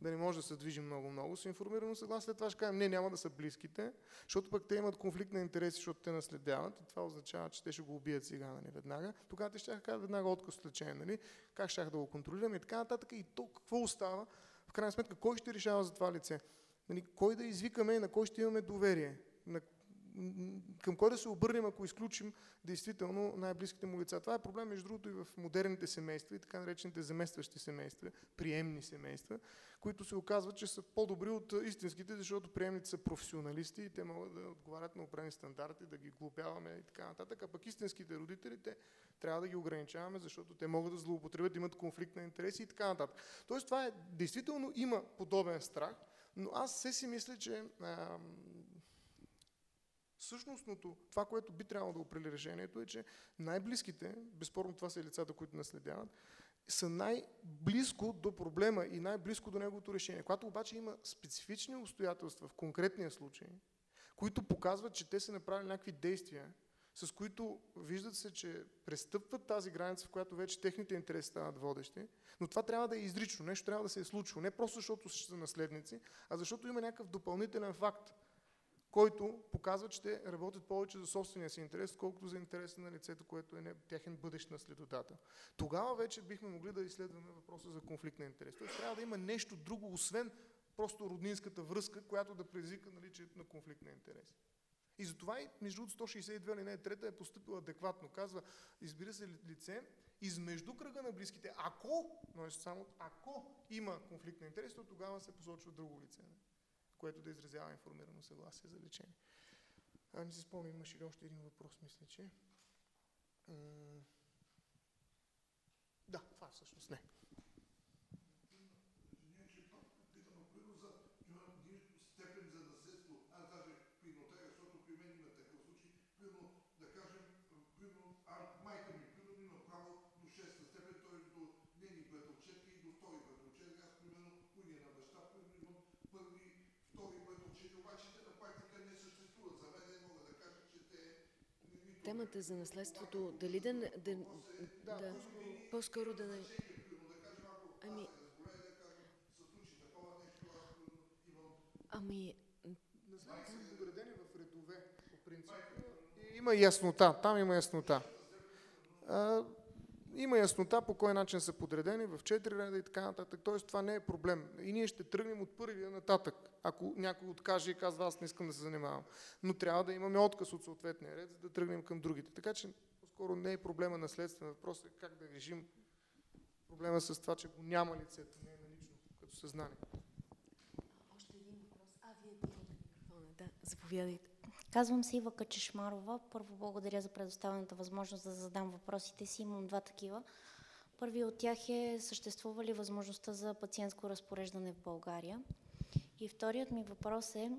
да не може да се движи много-много с информирано съгласие. След това ще кажем, не, няма да са близките, защото пък те имат конфликт на интереси, защото те наследяват и това означава, че те ще го убият сега, нали, веднага. Тогава те ще кажат веднага отказ от лечение, нали, как ще да го контролираме и така нататък. И то какво остава? В крайна сметка, кой ще решава за това лице? Нали, кой да извикаме, на кой ще имаме доверие? На към кой да се обърнем, ако изключим действително най-близките му лица. Това е проблем, между другото, и в модерните семейства и така наречените заместващи семейства, приемни семейства, които се оказват, че са по-добри от истинските, защото приемните са професионалисти и те могат да отговарят на определени стандарти, да ги глупяваме и така нататък. А пък истинските родители, те трябва да ги ограничаваме, защото те могат да злоупотребят, имат конфликт на интереси и така нататък. Тоест това е, действително има подобен страх, но аз се си мисля, че Същностното, това, което би трябвало да определи решението е, че най-близките, безспорно това са лицата, които наследяват, са най-близко до проблема и най-близко до неговото решение. Когато обаче има специфични обстоятелства в конкретния случай, които показват, че те са направили някакви действия, с които виждат се, че престъпват тази граница, в която вече техните интереси стават водещи, но това трябва да е изрично, нещо трябва да се е случило. Не просто защото са наследници, а защото има някакъв допълнителен факт, който показва, че те работят повече за собствения си интерес, колкото за интереса на лицето, което е техен бъдещ наследодател. Тогава вече бихме могли да изследваме въпроса за конфликт на интерес. Тоест трябва да има нещо друго, освен просто роднинската връзка, която да предизвика наличието на конфликт на интерес. И затова и между 162 алинея 3 е поступила адекватно. Казва, избира се лице измежду кръга на близките. Ако, но е само ако има конфликт на интерес, то тогава се посочва друго лице което да изразява информирано съгласие за лечение. А не си спомням, имаше ли още един въпрос, мисля, че... да, това всъщност не. Темата за наследството, дали да... да, да, да по-скоро да. Ами... Ами... Има яснота, там има яснота. А, има яснота по кой начин са подредени, в четири реда и така нататък. Тоест това не е проблем. И ние ще тръгнем от първия нататък, ако някой откаже и казва аз не искам да се занимавам. Но трябва да имаме отказ от съответния ред, за да тръгнем към другите. Така че по-скоро не е проблема на следствен въпрос, е как да решим проблема с това, че го няма лицето, не е налично като съзнание. Още един въпрос. А, вие. Да, заповядайте. Казвам се Ива Качешмарова. Първо благодаря за предоставената възможност да задам въпросите си. Имам два такива. Първият от тях е съществува ли възможността за пациентско разпореждане в България? И вторият ми въпрос е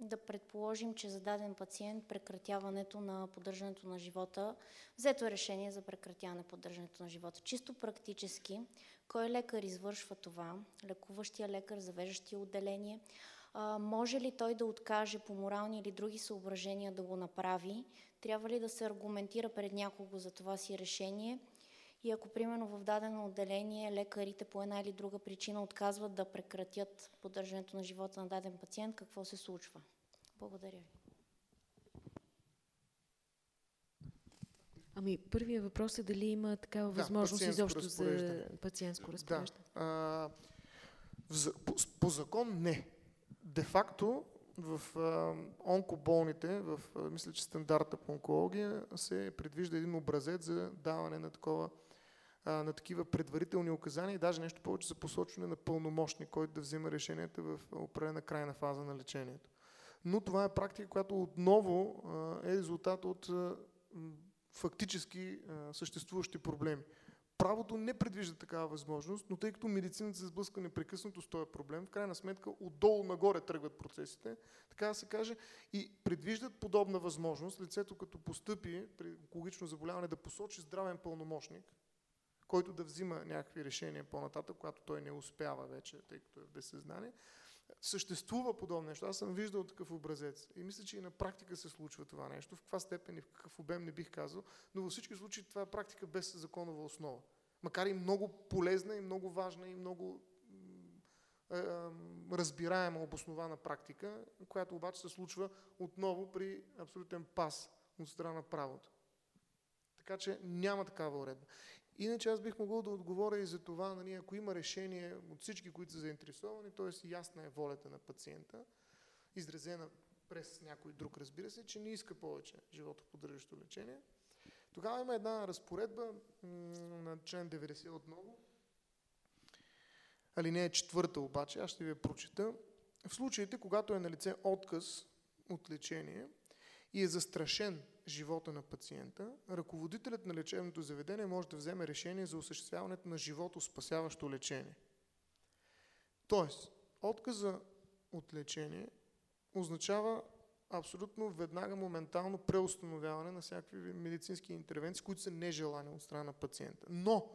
да предположим, че за даден пациент прекратяването на поддържането на живота, взето е решение за прекратяване поддържането на живота. Чисто практически, кой лекар извършва това? Лекуващия лекар, завеждащия отделение – може ли той да откаже по морални или други съображения да го направи? Трябва ли да се аргументира пред някого за това си решение? И ако, примерно, в дадено отделение лекарите по една или друга причина отказват да прекратят поддържането на живота на даден пациент, какво се случва? Благодаря ви. Ами, първият въпрос е дали има такава да, възможност изобщо за пациентско разпореждане. Да. По, по закон не. Де-факто в онкоболните, в, мисля, че стандарта по онкология се предвижда един образец за даване на такова на такива предварителни указания и даже нещо повече за посочване на пълномощник, който да взема решенията в определена крайна фаза на лечението. Но това е практика, която отново е резултат от фактически съществуващи проблеми. Правото не предвижда такава възможност, но тъй като медицината се сблъска непрекъснато с този проблем, в крайна сметка отдолу нагоре тръгват процесите, така да се каже, и предвиждат подобна възможност лицето като постъпи при онкологично заболяване да посочи здравен пълномощник, който да взима някакви решения по-нататък, когато той не успява вече, тъй като е в безсъзнание. Съществува подобно нещо. Аз съм виждал такъв образец. И мисля, че и на практика се случва това нещо. В каква степен и в какъв обем не бих казал, но във всички случаи това е практика без законова основа. Макар и много полезна и много важна и много е, разбираема, обоснована практика, която обаче се случва отново при абсолютен пас от страна на правото. Така че няма такава уредба. Иначе аз бих могъл да отговоря и за това, нали, ако има решение от всички, които са заинтересовани, т.е. ясна е волята на пациента, изразена през някой друг, разбира се, че не иска повече живото поддържащо лечение. Тогава има една разпоредба на член 90 отново. Алинея четвърта обаче, аз ще ви я прочита. В случаите, когато е на лице отказ от лечение и е застрашен живота на пациента, ръководителят на лечебното заведение може да вземе решение за осъществяването на живото спасяващо лечение. Тоест, отказа от лечение означава абсолютно веднага, моментално преустановяване на всякакви медицински интервенции, които са нежелани от страна на пациента. Но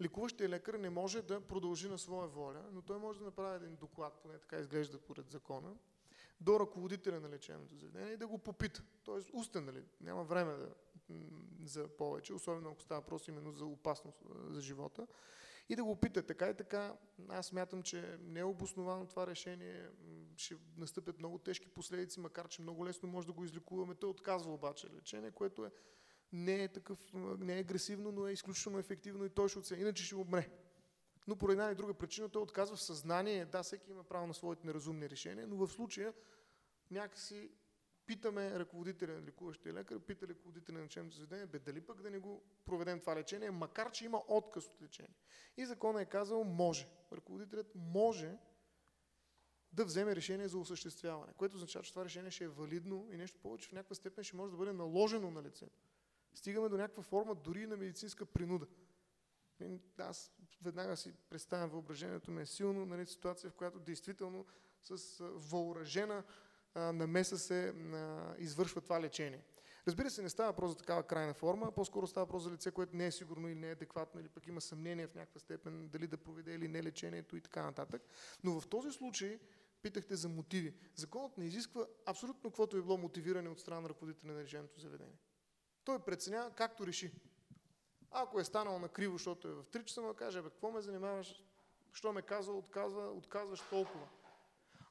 лекуващия лекар не може да продължи на своя воля, но той може да направи един доклад, поне така изглежда поред закона, до ръководителя на лечебното заведение и да го попита. Тоест устен, нали? Няма време да, за повече, особено ако става въпрос именно за опасност за живота. И да го пита така и така. Аз смятам, че не е обосновано това решение. Ще настъпят много тежки последици, макар че много лесно може да го излекуваме. Той отказва обаче лечение, което е не е такъв, не е агресивно, но е изключително ефективно и той ще оцени. Иначе ще умре. Но по една или друга причина той отказва в съзнание. Да, всеки има право на своите неразумни решения, но в случая някакси питаме ръководителя на лекуващия лекар, пита ръководителя на лечебното заведение, бе дали пък да не го проведем това лечение, макар че има отказ от лечение. И законът е казал може. Ръководителят може да вземе решение за осъществяване, което означава, че това решение ще е валидно и нещо повече в някаква степен ще може да бъде наложено на лицето. Стигаме до някаква форма дори и на медицинска принуда. Аз веднага си представям въображението ми е силно, нали, ситуация, в която действително с въоръжена намеса се а, извършва това лечение. Разбира се, не става въпрос за такава крайна форма, а по-скоро става въпрос за лице, което не е сигурно или не е адекватно, или пък има съмнение в някаква степен дали да проведе или не лечението и така нататък. Но в този случай питахте за мотиви. Законът не изисква абсолютно каквото е било мотивиране от страна на ръководителя на лечебното заведение. Той преценява както реши. Ако е станал на криво, защото е в 3 часа, му каже, бе, какво ме занимаваш, що ме казва, отказва, отказваш толкова.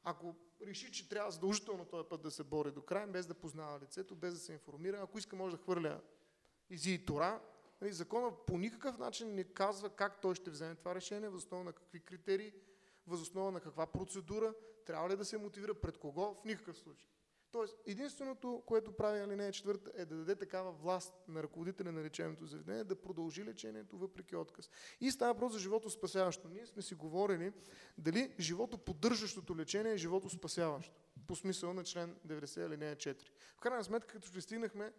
Ако реши, че трябва задължително този път да се бори до край, без да познава лицето, без да се информира, ако иска може да хвърля изи и тора, нали, закона по никакъв начин не казва как той ще вземе това решение, възоснова на какви критерии, възоснова на каква процедура, трябва ли да се мотивира пред кого, в никакъв случай. Тоест, единственото, което прави алинея четвърта е да даде такава власт на ръководителя на лечебното заведение да продължи лечението въпреки отказ. И става въпрос за живото спасяващо. Ние сме си говорили дали живото поддържащото лечение е живото спасяващо. По смисъл на член 90 алинея 4. В крайна сметка, като ще стигнахме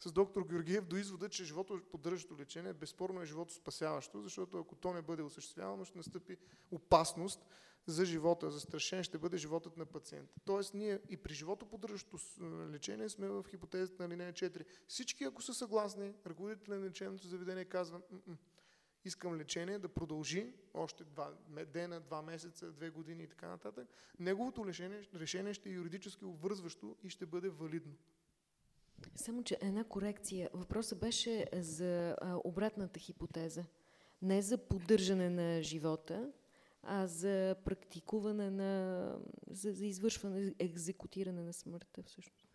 с доктор Георгиев до извода, че живото поддържащо лечение безспорно е живото спасяващо, защото ако то не бъде осъществявано, ще настъпи опасност за живота, застрашен ще бъде животът на пациента. Тоест ние и при живото поддържащо лечение сме в хипотезата на линия 4. Всички, ако са съгласни, ръководителя на лечебното заведение казва, «М-м, искам лечение да продължи още два дена, два месеца, две години и така нататък, неговото решение, решение ще е юридически обвързващо и ще бъде валидно. Само, че една корекция. Въпросът беше за а, обратната хипотеза. Не за поддържане на живота, а за практикуване на... за, за извършване, екзекутиране на смъртта всъщност.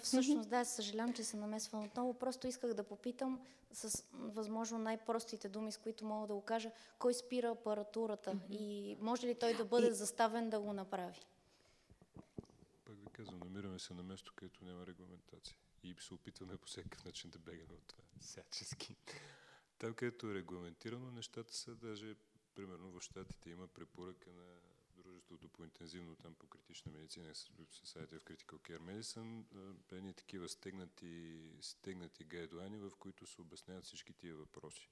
Всъщност, да, съжалявам, че се намесвам отново. Просто исках да попитам с възможно най-простите думи, с които мога да го кажа, кой спира апаратурата и може ли той да бъде И- заставен да го направи? Пак ви казвам, намираме се на место, където няма регламентация. И се опитваме по всякакъв начин да бегаме от това. Всячески. Там, където е регламентирано, нещата са даже, примерно в Штатите има препоръка на Дружеството по интензивно там по критична медицина, Society of Critical Care Medicine, едни такива стегнати, стегнати гайдлайни, в които се обясняват всички тия въпроси.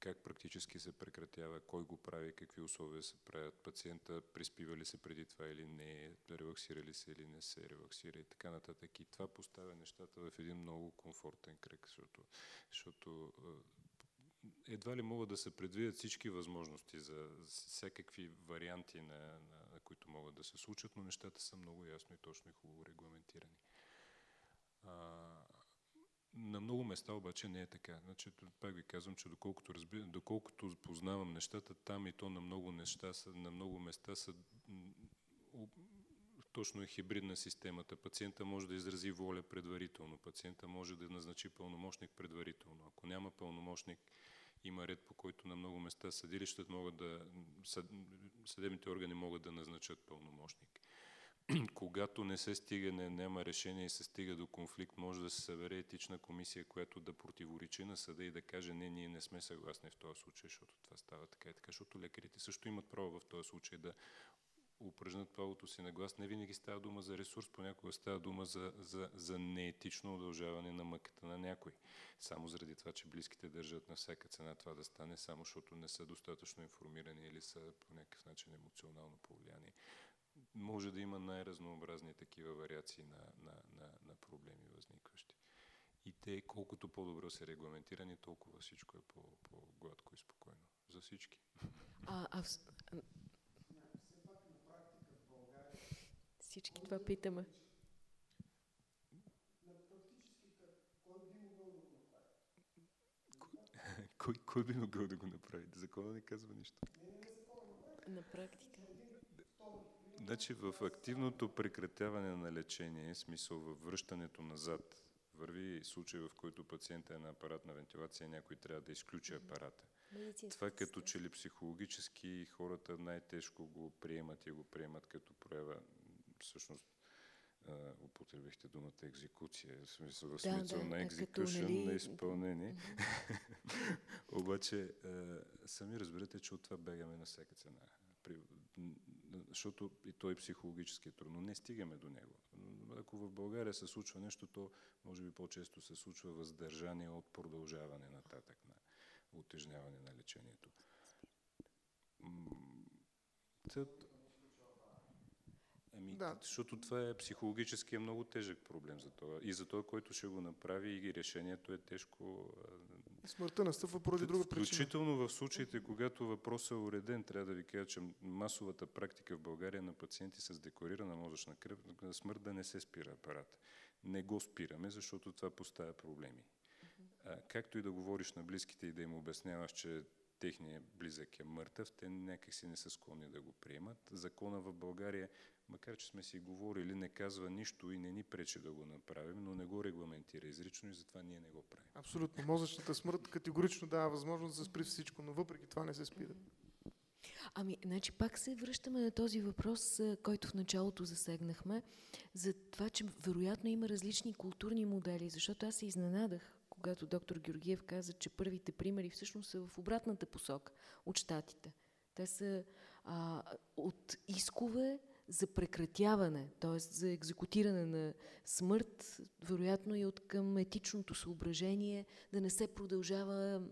Как практически се прекратява, кой го прави, какви условия се правят, пациента приспива ли се преди това или не, релаксира ли се или не се релаксира и така нататък. И това поставя нещата в един много комфортен кръг, защото, защото едва ли могат да се предвидят всички възможности за всякакви варианти, на, на, на които могат да се случат, но нещата са много ясно и точно и хубаво регламентирани. А, на много места обаче не е така. Значи, пак ви казвам, че доколкото, разби... доколкото познавам нещата, там и то на много, неща са, на много места са точно е хибридна системата. Пациента може да изрази воля предварително, пациента може да назначи пълномощник предварително. Ако няма пълномощник, има ред по който на много места съдилищата могат да, съд, съдебните органи могат да назначат пълномощник. Когато не се стига, не, няма решение и се стига до конфликт, може да се събере етична комисия, която да противоречи на съда и да каже, не, ние не сме съгласни в този случай, защото това става така и така, защото лекарите също имат право в този случай да упражнят правото си на глас. Не винаги става дума за ресурс, понякога става дума за, за, за неетично удължаване на мъката на някой. Само заради това, че близките държат на всяка цена това да стане, само защото не са достатъчно информирани или са по някакъв начин емоционално повлияни. Може да има най-разнообразни такива вариации на, на, на, на проблеми възникващи. И те, колкото по-добре са регламентирани, толкова всичко е по- по-гладко и спокойно. За всички. А, а в... а- Всички това питаме. Кой, кой би могъл да го направи? Закона не казва нищо. На практика. Значи в активното прекратяване на лечение, смисъл във връщането назад, върви случай, в който пациента е на апаратна вентилация и някой трябва да изключи апарата. Това като че ли психологически хората най-тежко го приемат и го приемат като проява, всъщност а, употребихте думата екзекуция, в смисъл, Да, смисъл да, на като, execution, нали, на изпълнение. Обаче, а, сами разберете, че от това бегаме на всяка цена. При, защото и той психологически е трудно. Не стигаме до него. Ако в България се случва нещо, то може би по-често се случва въздържание от продължаване нататък на утежняване на лечението. Та- Ами, Да. защото това е психологически е много тежък проблем за това. И за това, който ще го направи, и решението е тежко. Смъртта настъпва поради друга причина. Включително в случаите, когато въпросът е уреден, трябва да ви кажа, че масовата практика в България на пациенти с декларирана мозъчна кръв смърт да не се спира апарат. Не го спираме, защото това поставя проблеми. А, както и да говориш на близките и да им обясняваш, че техният близък е мъртъв, те някакси не са склонни да го приемат. Закона в България, макар че сме си говорили, не казва нищо и не ни пречи да го направим, но не го регламентира изрично и затова ние не го правим. Абсолютно. Мозъчната смърт категорично дава възможност да спри всичко, но въпреки това не се спира. Ами, значи пак се връщаме на този въпрос, който в началото засегнахме, за това, че вероятно има различни културни модели, защото аз се изненадах, когато доктор Георгиев каза, че първите примери всъщност са в обратната посока от щатите. Те са а, от искове за прекратяване, т.е. за екзекутиране на смърт, вероятно и от към етичното съображение да не се продължава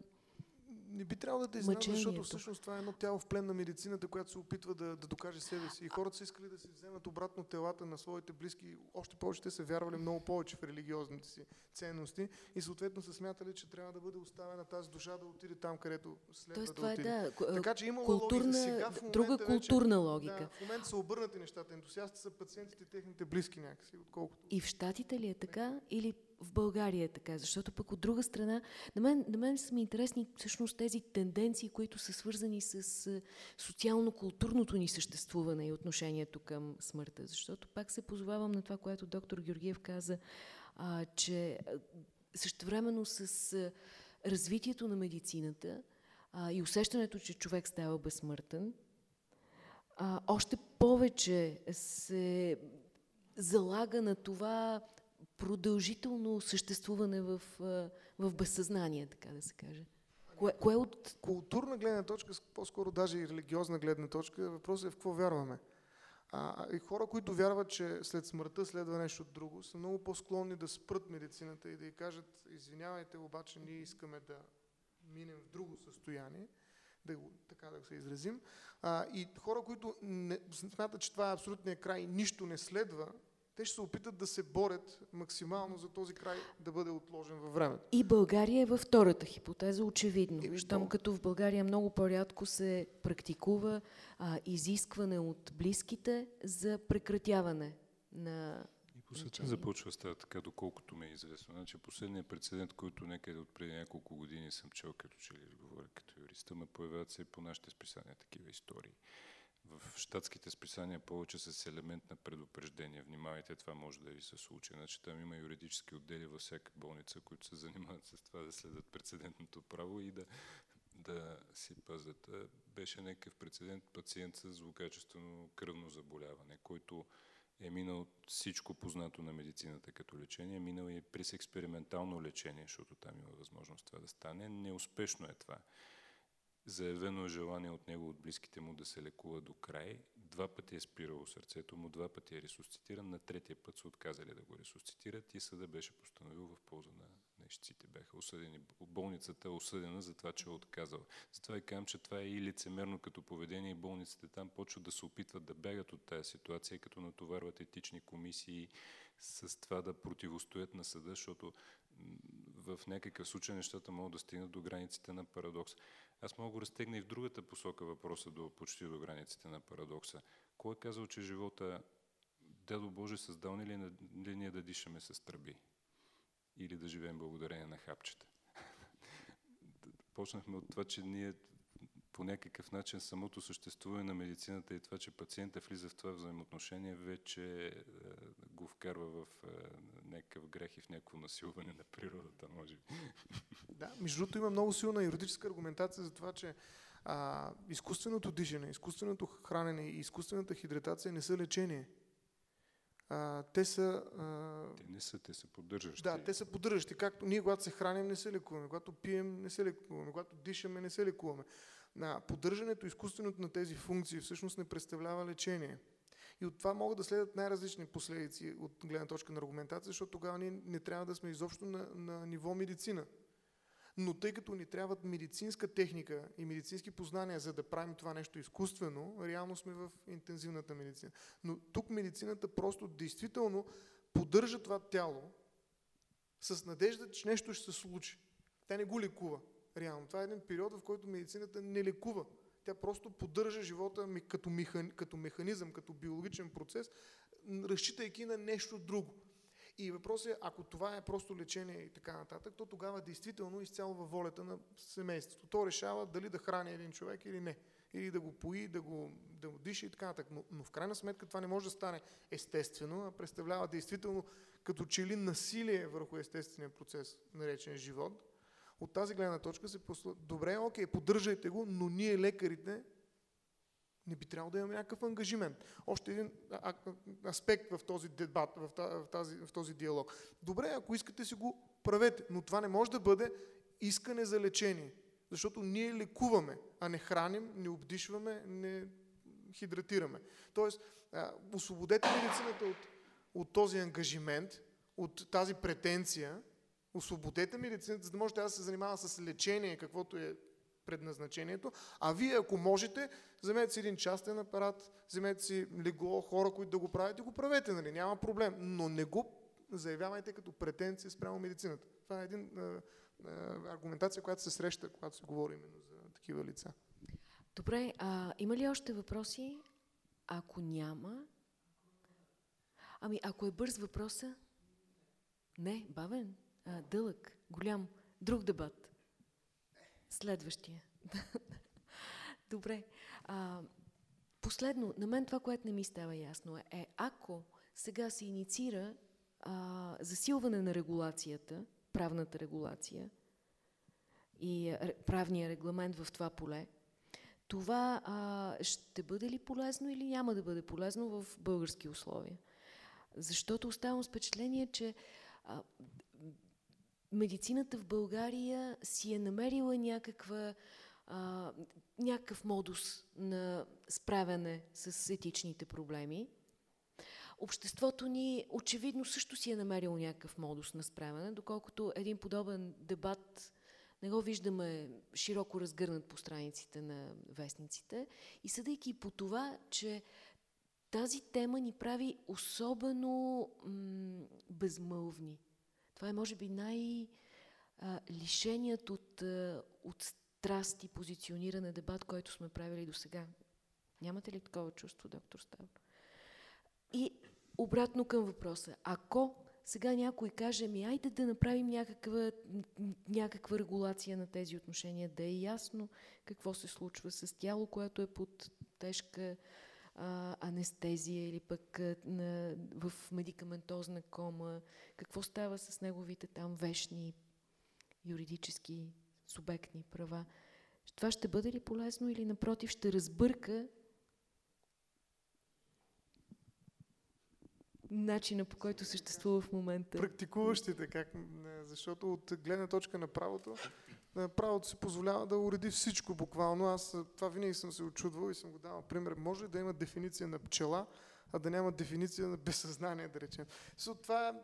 Не би трябвало да те изненада, защото Мъчението. всъщност това е едно тяло в плен на медицината, която се опитва да, да докаже себе си. И хората са искали да си вземат обратно телата на своите близки. Още повече те са вярвали много повече в религиозните си ценности и съответно са смятали, че трябва да бъде оставена тази душа да отиде там, където следва Тоест, да това е отиде. да, ку- Така че има културна, логика. Сега в друга момента вече- културна логика. Да, в момента са обърнати нещата. Ентусиасти са пациентите и техните близки някакси, отколкото. И в Штатите ли е така? Или в България е така, защото пък от друга страна, на мен, на мен са ми интересни всъщност тези тенденции, които са свързани с социално-културното ни съществуване и отношението към смъртта, защото пак се позовавам на това, което доктор Георгиев каза, а, че същевременно с а, развитието на медицината а, и усещането, че човек става безсмъртен, а, още повече се залага на това продължително съществуване в, в безсъзнание, така да се каже. Кое, кое от... Културна гледна точка, по-скоро даже и религиозна гледна точка, въпросът е в какво вярваме. А, и хора, които вярват, че след смъртта следва нещо друго, са много по-склонни да спрат медицината и да й кажат, извинявайте, обаче ние искаме да минем в друго състояние, да го, така да се изразим. А, и хора, които не, смятат, че това е абсолютният край, нищо не следва, те ще се опитат да се борят максимално за този край да бъде отложен във времето. И България е във втората хипотеза, очевидно. И щом като в България много по-рядко се практикува а, изискване от близките за прекратяване на и по света започва да става така, доколкото ме е известно. Значи последният прецедент, който някъде от преди няколко години съм чел като че ли говоря като юриста, ме появяват се по нашите списания такива истории в щатските списания повече с елемент на предупреждение. Внимавайте, това може да ви се случи. Значи там има юридически отдели във всяка болница, които се занимават с това да следят прецедентното право и да, да си пазят. Беше някакъв прецедент пациент с злокачествено кръвно заболяване, който е минал всичко познато на медицината като лечение, минал и през експериментално лечение, защото там има възможност това да стане. Неуспешно е това. Заявено е желание от него, от близките му да се лекува до край. Два пъти е спирало сърцето му, два пъти е ресусцитиран, на третия път са отказали да го ресусцитират и съда беше постановил в полза на нещиците. Бяха осъдени. Болницата е осъдена за това, че е отказал. Затова и казвам, че това е и лицемерно като поведение и болниците там почват да се опитват да бягат от тази ситуация, като натоварват етични комисии с това да противостоят на съда, защото в някакъв случай нещата могат да стигнат до границите на парадокс. Аз мога го разтегна и в другата посока въпроса до почти до границите на парадокса. Кой е казал, че живота Дедо Боже създал ни ли, ли ние да дишаме с тръби? Или да живеем благодарение на хапчета? Почнахме от това, че ние по някакъв начин самото съществуване на медицината и това, че пациента влиза в това взаимоотношение, вече е, го вкарва в е, някакъв грех и в някакво насилване на природата, може би. Да, между другото има много силна юридическа аргументация за това, че а, изкуственото дишане, изкуственото хранене и изкуствената хидратация не са лечение. А, те са... А... Те не са, те са поддържащи. Да, те са поддържащи. Както ние, когато се храним, не се лекуваме. Когато пием, не се лекуваме. Когато дишаме, не се лекуваме. На поддържането, изкуственото на тези функции всъщност не представлява лечение. И от това могат да следят най-различни последици от гледна точка на аргументация, защото тогава ние не трябва да сме изобщо на, на ниво медицина. Но тъй като ни трябват медицинска техника и медицински познания, за да правим това нещо изкуствено, реално сме в интензивната медицина. Но тук медицината просто действително поддържа това тяло с надежда, че нещо ще се случи. Тя не го лекува. Реално. Това е един период, в който медицината не лекува. Тя просто поддържа живота като, механи, като механизъм, като биологичен процес, разчитайки на нещо друго. И въпросът е, ако това е просто лечение и така нататък, то тогава действително изцяло във волята на семейството. То решава дали да храни един човек или не. Или да го пои, да го, да го диша и така нататък. Но, но в крайна сметка това не може да стане естествено, а представлява действително като че ли насилие върху естествения процес, наречен живот. От тази гледна точка се посла... Добре, окей, поддържайте го, но ние лекарите не би трябвало да имаме някакъв ангажимент. Още един аспект в този дебат, в, тази, в този диалог. Добре, ако искате си го правете, но това не може да бъде искане за лечение. Защото ние лекуваме, а не храним, не обдишваме, не хидратираме. Тоест, освободете медицината от, от този ангажимент, от тази претенция, освободете медицината, за да може да се занимава с лечение, каквото е предназначението, а вие, ако можете, вземете си един частен апарат, вземете си легло, хора, които да го правят и го правете, нали? няма проблем. Но не го заявявайте като претенция спрямо медицината. Това е един а, а, аргументация, която се среща, когато се говори именно за такива лица. Добре, а има ли още въпроси? Ако няма, ами ако е бърз въпроса, Не, бавен, а, дълъг, голям, друг дебат. Следващия. Добре. А, последно, на мен това, което не ми става ясно е, е ако сега се инициира а, засилване на регулацията, правната регулация и правния регламент в това поле, това а, ще бъде ли полезно или няма да бъде полезно в български условия? Защото оставам впечатление, че а, медицината в България си е намерила някаква, а, някакъв модус на справяне с етичните проблеми. Обществото ни очевидно също си е намерило някакъв модус на справяне, доколкото един подобен дебат не го виждаме широко разгърнат по страниците на вестниците. И съдейки по това, че тази тема ни прави особено безмълвни. Това е, може би, най-лишеният от, от страст и позициониране дебат, който сме правили до сега. Нямате ли такова чувство, доктор Ставро? И обратно към въпроса. Ако сега някой каже, ми айде да направим някаква, някаква регулация на тези отношения, да е ясно какво се случва с тяло, което е под тежка анестезия или пък на, в медикаментозна кома, какво става с неговите там вечни юридически субектни права. Това ще бъде ли полезно или напротив ще разбърка начина по който съществува в момента. Практикуващите, как, защото от гледна точка на правото, правото се позволява да уреди всичко буквално. Аз това винаги съм се очудвал и съм го давал пример. Може да има дефиниция на пчела, а да няма дефиниция на безсъзнание, да речем. So, това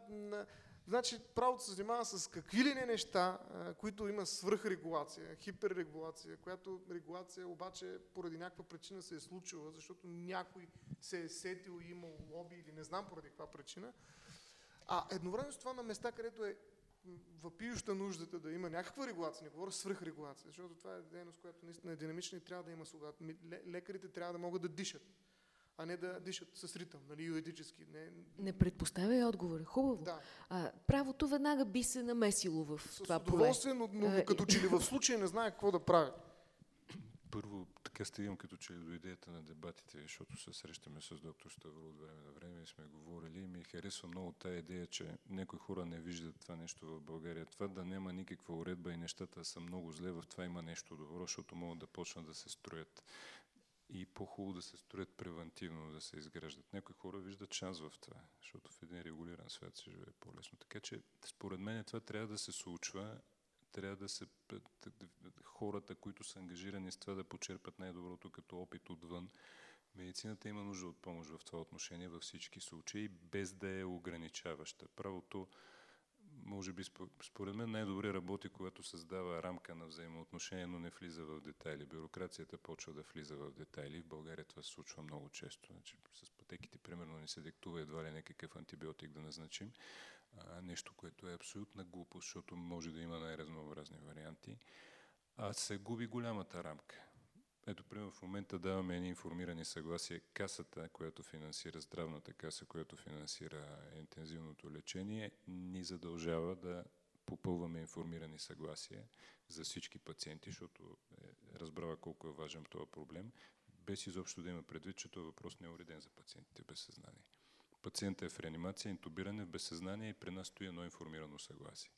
Значи правото се занимава с какви ли не неща, които има свръхрегулация, хиперрегулация, която регулация обаче поради някаква причина се е случила, защото някой се е сетил и имал лоби или не знам поради каква причина. А едновременно с това на места, където е въпиюща нуждата да има някаква регулация, не говоря свръхрегулация, защото това е дейност, която наистина е динамична и трябва да има свобода. Лекарите трябва да могат да дишат а не да дишат с ритъм, нали, юридически. Не, не предпоставя отговора. Хубаво. Да. А, правото веднага би се намесило в с това поле. но, но а, като че ли в случая не знае какво да прави. Така стигам като че до идеята на дебатите, защото се срещаме с доктор Ставро от време на време и сме говорили. И ми харесва много тая идея, че някои хора не виждат това нещо в България. Това да няма никаква уредба и нещата са много зле, в това има нещо добро, защото могат да почнат да се строят и по-хубаво да се строят превентивно, да се изграждат. Някои хора виждат шанс в това, защото в един регулиран свят се живее по-лесно. Така че, според мен, това трябва да се случва, трябва да се хората, които са ангажирани с това да почерпат най-доброто като опит отвън. Медицината има нужда от помощ в това отношение във всички случаи, без да е ограничаваща. Правото може би според мен най-добре работи, когато създава рамка на взаимоотношения, но не влиза в детайли. Бюрокрацията почва да влиза в детайли. В България това се случва много често. Значи, с пътеките, примерно, не се диктува едва ли някакъв антибиотик да назначим. А, нещо, което е абсолютна глупост, защото може да има най-разнообразни варианти. А се губи голямата рамка. Ето, примерно, в момента даваме едни информирани съгласия. Касата, която финансира здравната каса, която финансира интензивното лечение, ни задължава да попълваме информирани съгласия за всички пациенти, защото е разбрава колко е важен този проблем, без изобщо да има предвид, че този въпрос не е уреден за пациентите без съзнание. Пациентът е в реанимация, интубиране в безсъзнание и при нас стои едно информирано съгласие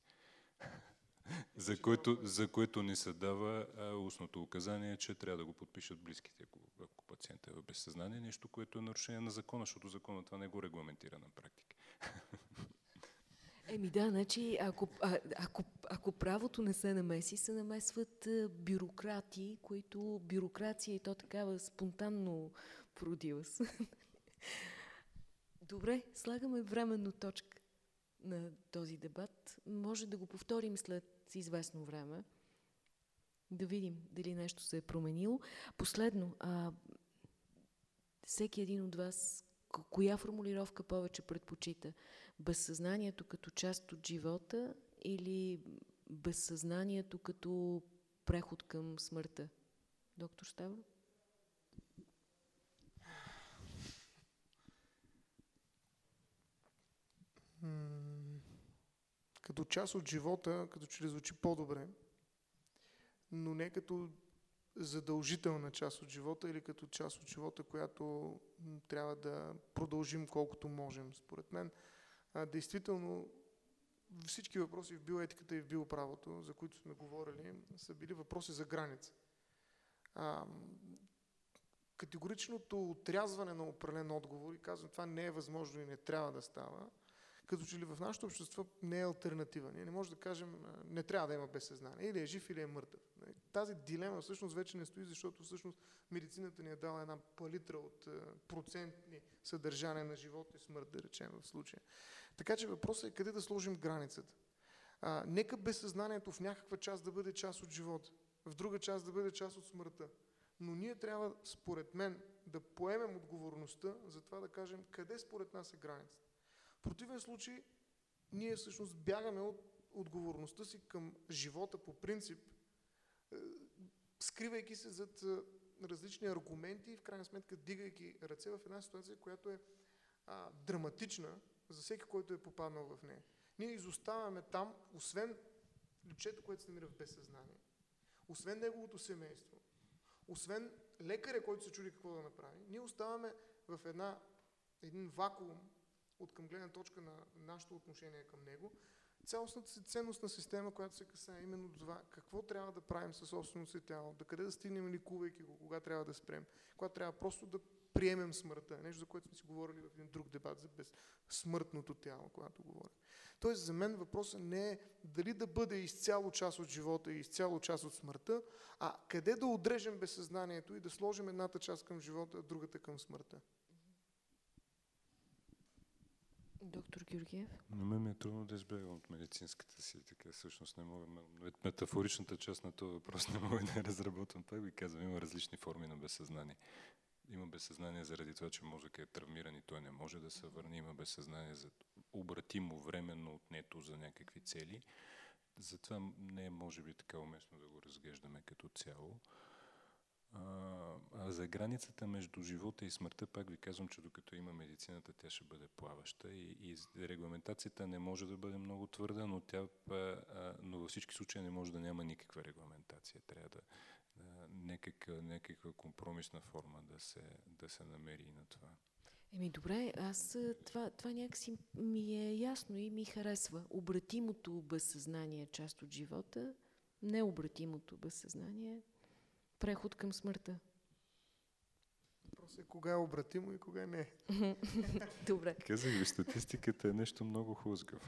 за, което, за което ни се дава а, устното указание, че трябва да го подпишат близките, ако, ако пациентът е в безсъзнание, нещо, което е нарушение на закона, защото закона това не го регламентира на практика. Еми да, значи ако, ако, ако правото не се намеси, се намесват бюрократи, които бюрокрация и то такава спонтанно породила се. Добре, слагаме временно точка на този дебат. Може да го повторим след известно време. Да видим дали нещо се е променило. Последно, а, всеки един от вас, коя формулировка повече предпочита? Безсъзнанието като част от живота или безсъзнанието като преход към смъртта? Доктор Ставро? Като част от живота, като че ли звучи по-добре, но не като задължителна част от живота или като част от живота, която трябва да продължим колкото можем. Според мен, а, действително всички въпроси в биоетиката и в биоправото, за които сме говорили, са били въпроси за граница. А, категоричното отрязване на определен отговор и казвам, това не е възможно и не трябва да става, като че ли в нашето общество не е альтернатива. Ние не можем да кажем, не трябва да има безсъзнание. Или е жив, или е мъртъв. Нали? Тази дилема всъщност вече не стои, защото всъщност медицината ни е дала една палитра от процентни съдържания на живот и смърт, да речем в случая. Така че въпросът е къде да сложим границата. А, нека безсъзнанието в някаква част да бъде част от живота, в друга част да бъде част от смъртта. Но ние трябва, според мен, да поемем отговорността за това да кажем къде според нас е границата. Противен случай, ние всъщност бягаме от отговорността си към живота по принцип, е, скривайки се зад е, различни аргументи и в крайна сметка дигайки ръце в една ситуация, която е а, драматична за всеки, който е попаднал в нея. Ние изоставяме там, освен лицето, което се намира в безсъзнание, освен неговото семейство, освен лекаря, който се чуди какво да направи, ние оставаме в една, един вакуум от към гледна точка на нашето отношение към него, цялостната си ценностна система, която се касае именно до това какво трябва да правим със собственото си тяло, да къде да стигнем ликувайки го, кога трябва да спрем, кога трябва просто да приемем смъртта. Нещо, за което сме си говорили в един друг дебат за безсмъртното тяло, когато говорим. Тоест, за мен въпросът не е дали да бъде изцяло част от живота и изцяло част от смъртта, а къде да отрежем безсъзнанието и да сложим едната част към живота, а другата към смъртта. Доктор Георгиев? На мен ми е трудно да избягам от медицинската си, така всъщност не мога, мет- метафоричната част на този въпрос не мога да я разработвам. Пак ви казвам, има различни форми на безсъзнание. Има безсъзнание заради това, че мозъкът е травмиран и той не може да се върне. Има безсъзнание за обратимо временно отнето за някакви цели. Затова не е, може би, така уместно да го разглеждаме като цяло. А, а за границата между живота и смъртта, пак ви казвам, че докато има медицината, тя ще бъде плаваща и, и регламентацията не може да бъде много твърда, но, тя, а, но във всички случаи не може да няма никаква регламентация. Трябва да, да някаква, някаква компромисна форма да се, да се намери и на това. Еми добре, аз а, това, това някакси ми е ясно и ми харесва. Обратимото безсъзнание е част от живота, необратимото безсъзнание преход към смъртта. Въпросът е кога е обратимо и кога не. Добре. Казах ви, статистиката е нещо много хлъзгаво.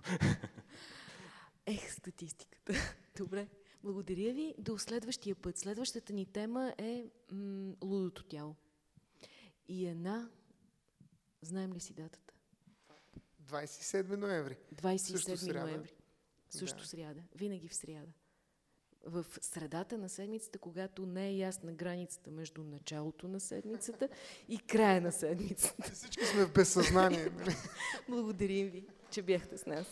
Ех, статистиката. Добре. Благодаря ви. До следващия път. Следващата ни тема е м- лудото тяло. И една... Знаем ли си датата? 27 ноември. 27 сряда. ноември. Също Да. сряда. Винаги в сряда. В средата на седмицата, когато не е ясна границата между началото на седмицата и края на седмицата. Всички сме в безсъзнание. Благодарим ви, че бяхте с нас.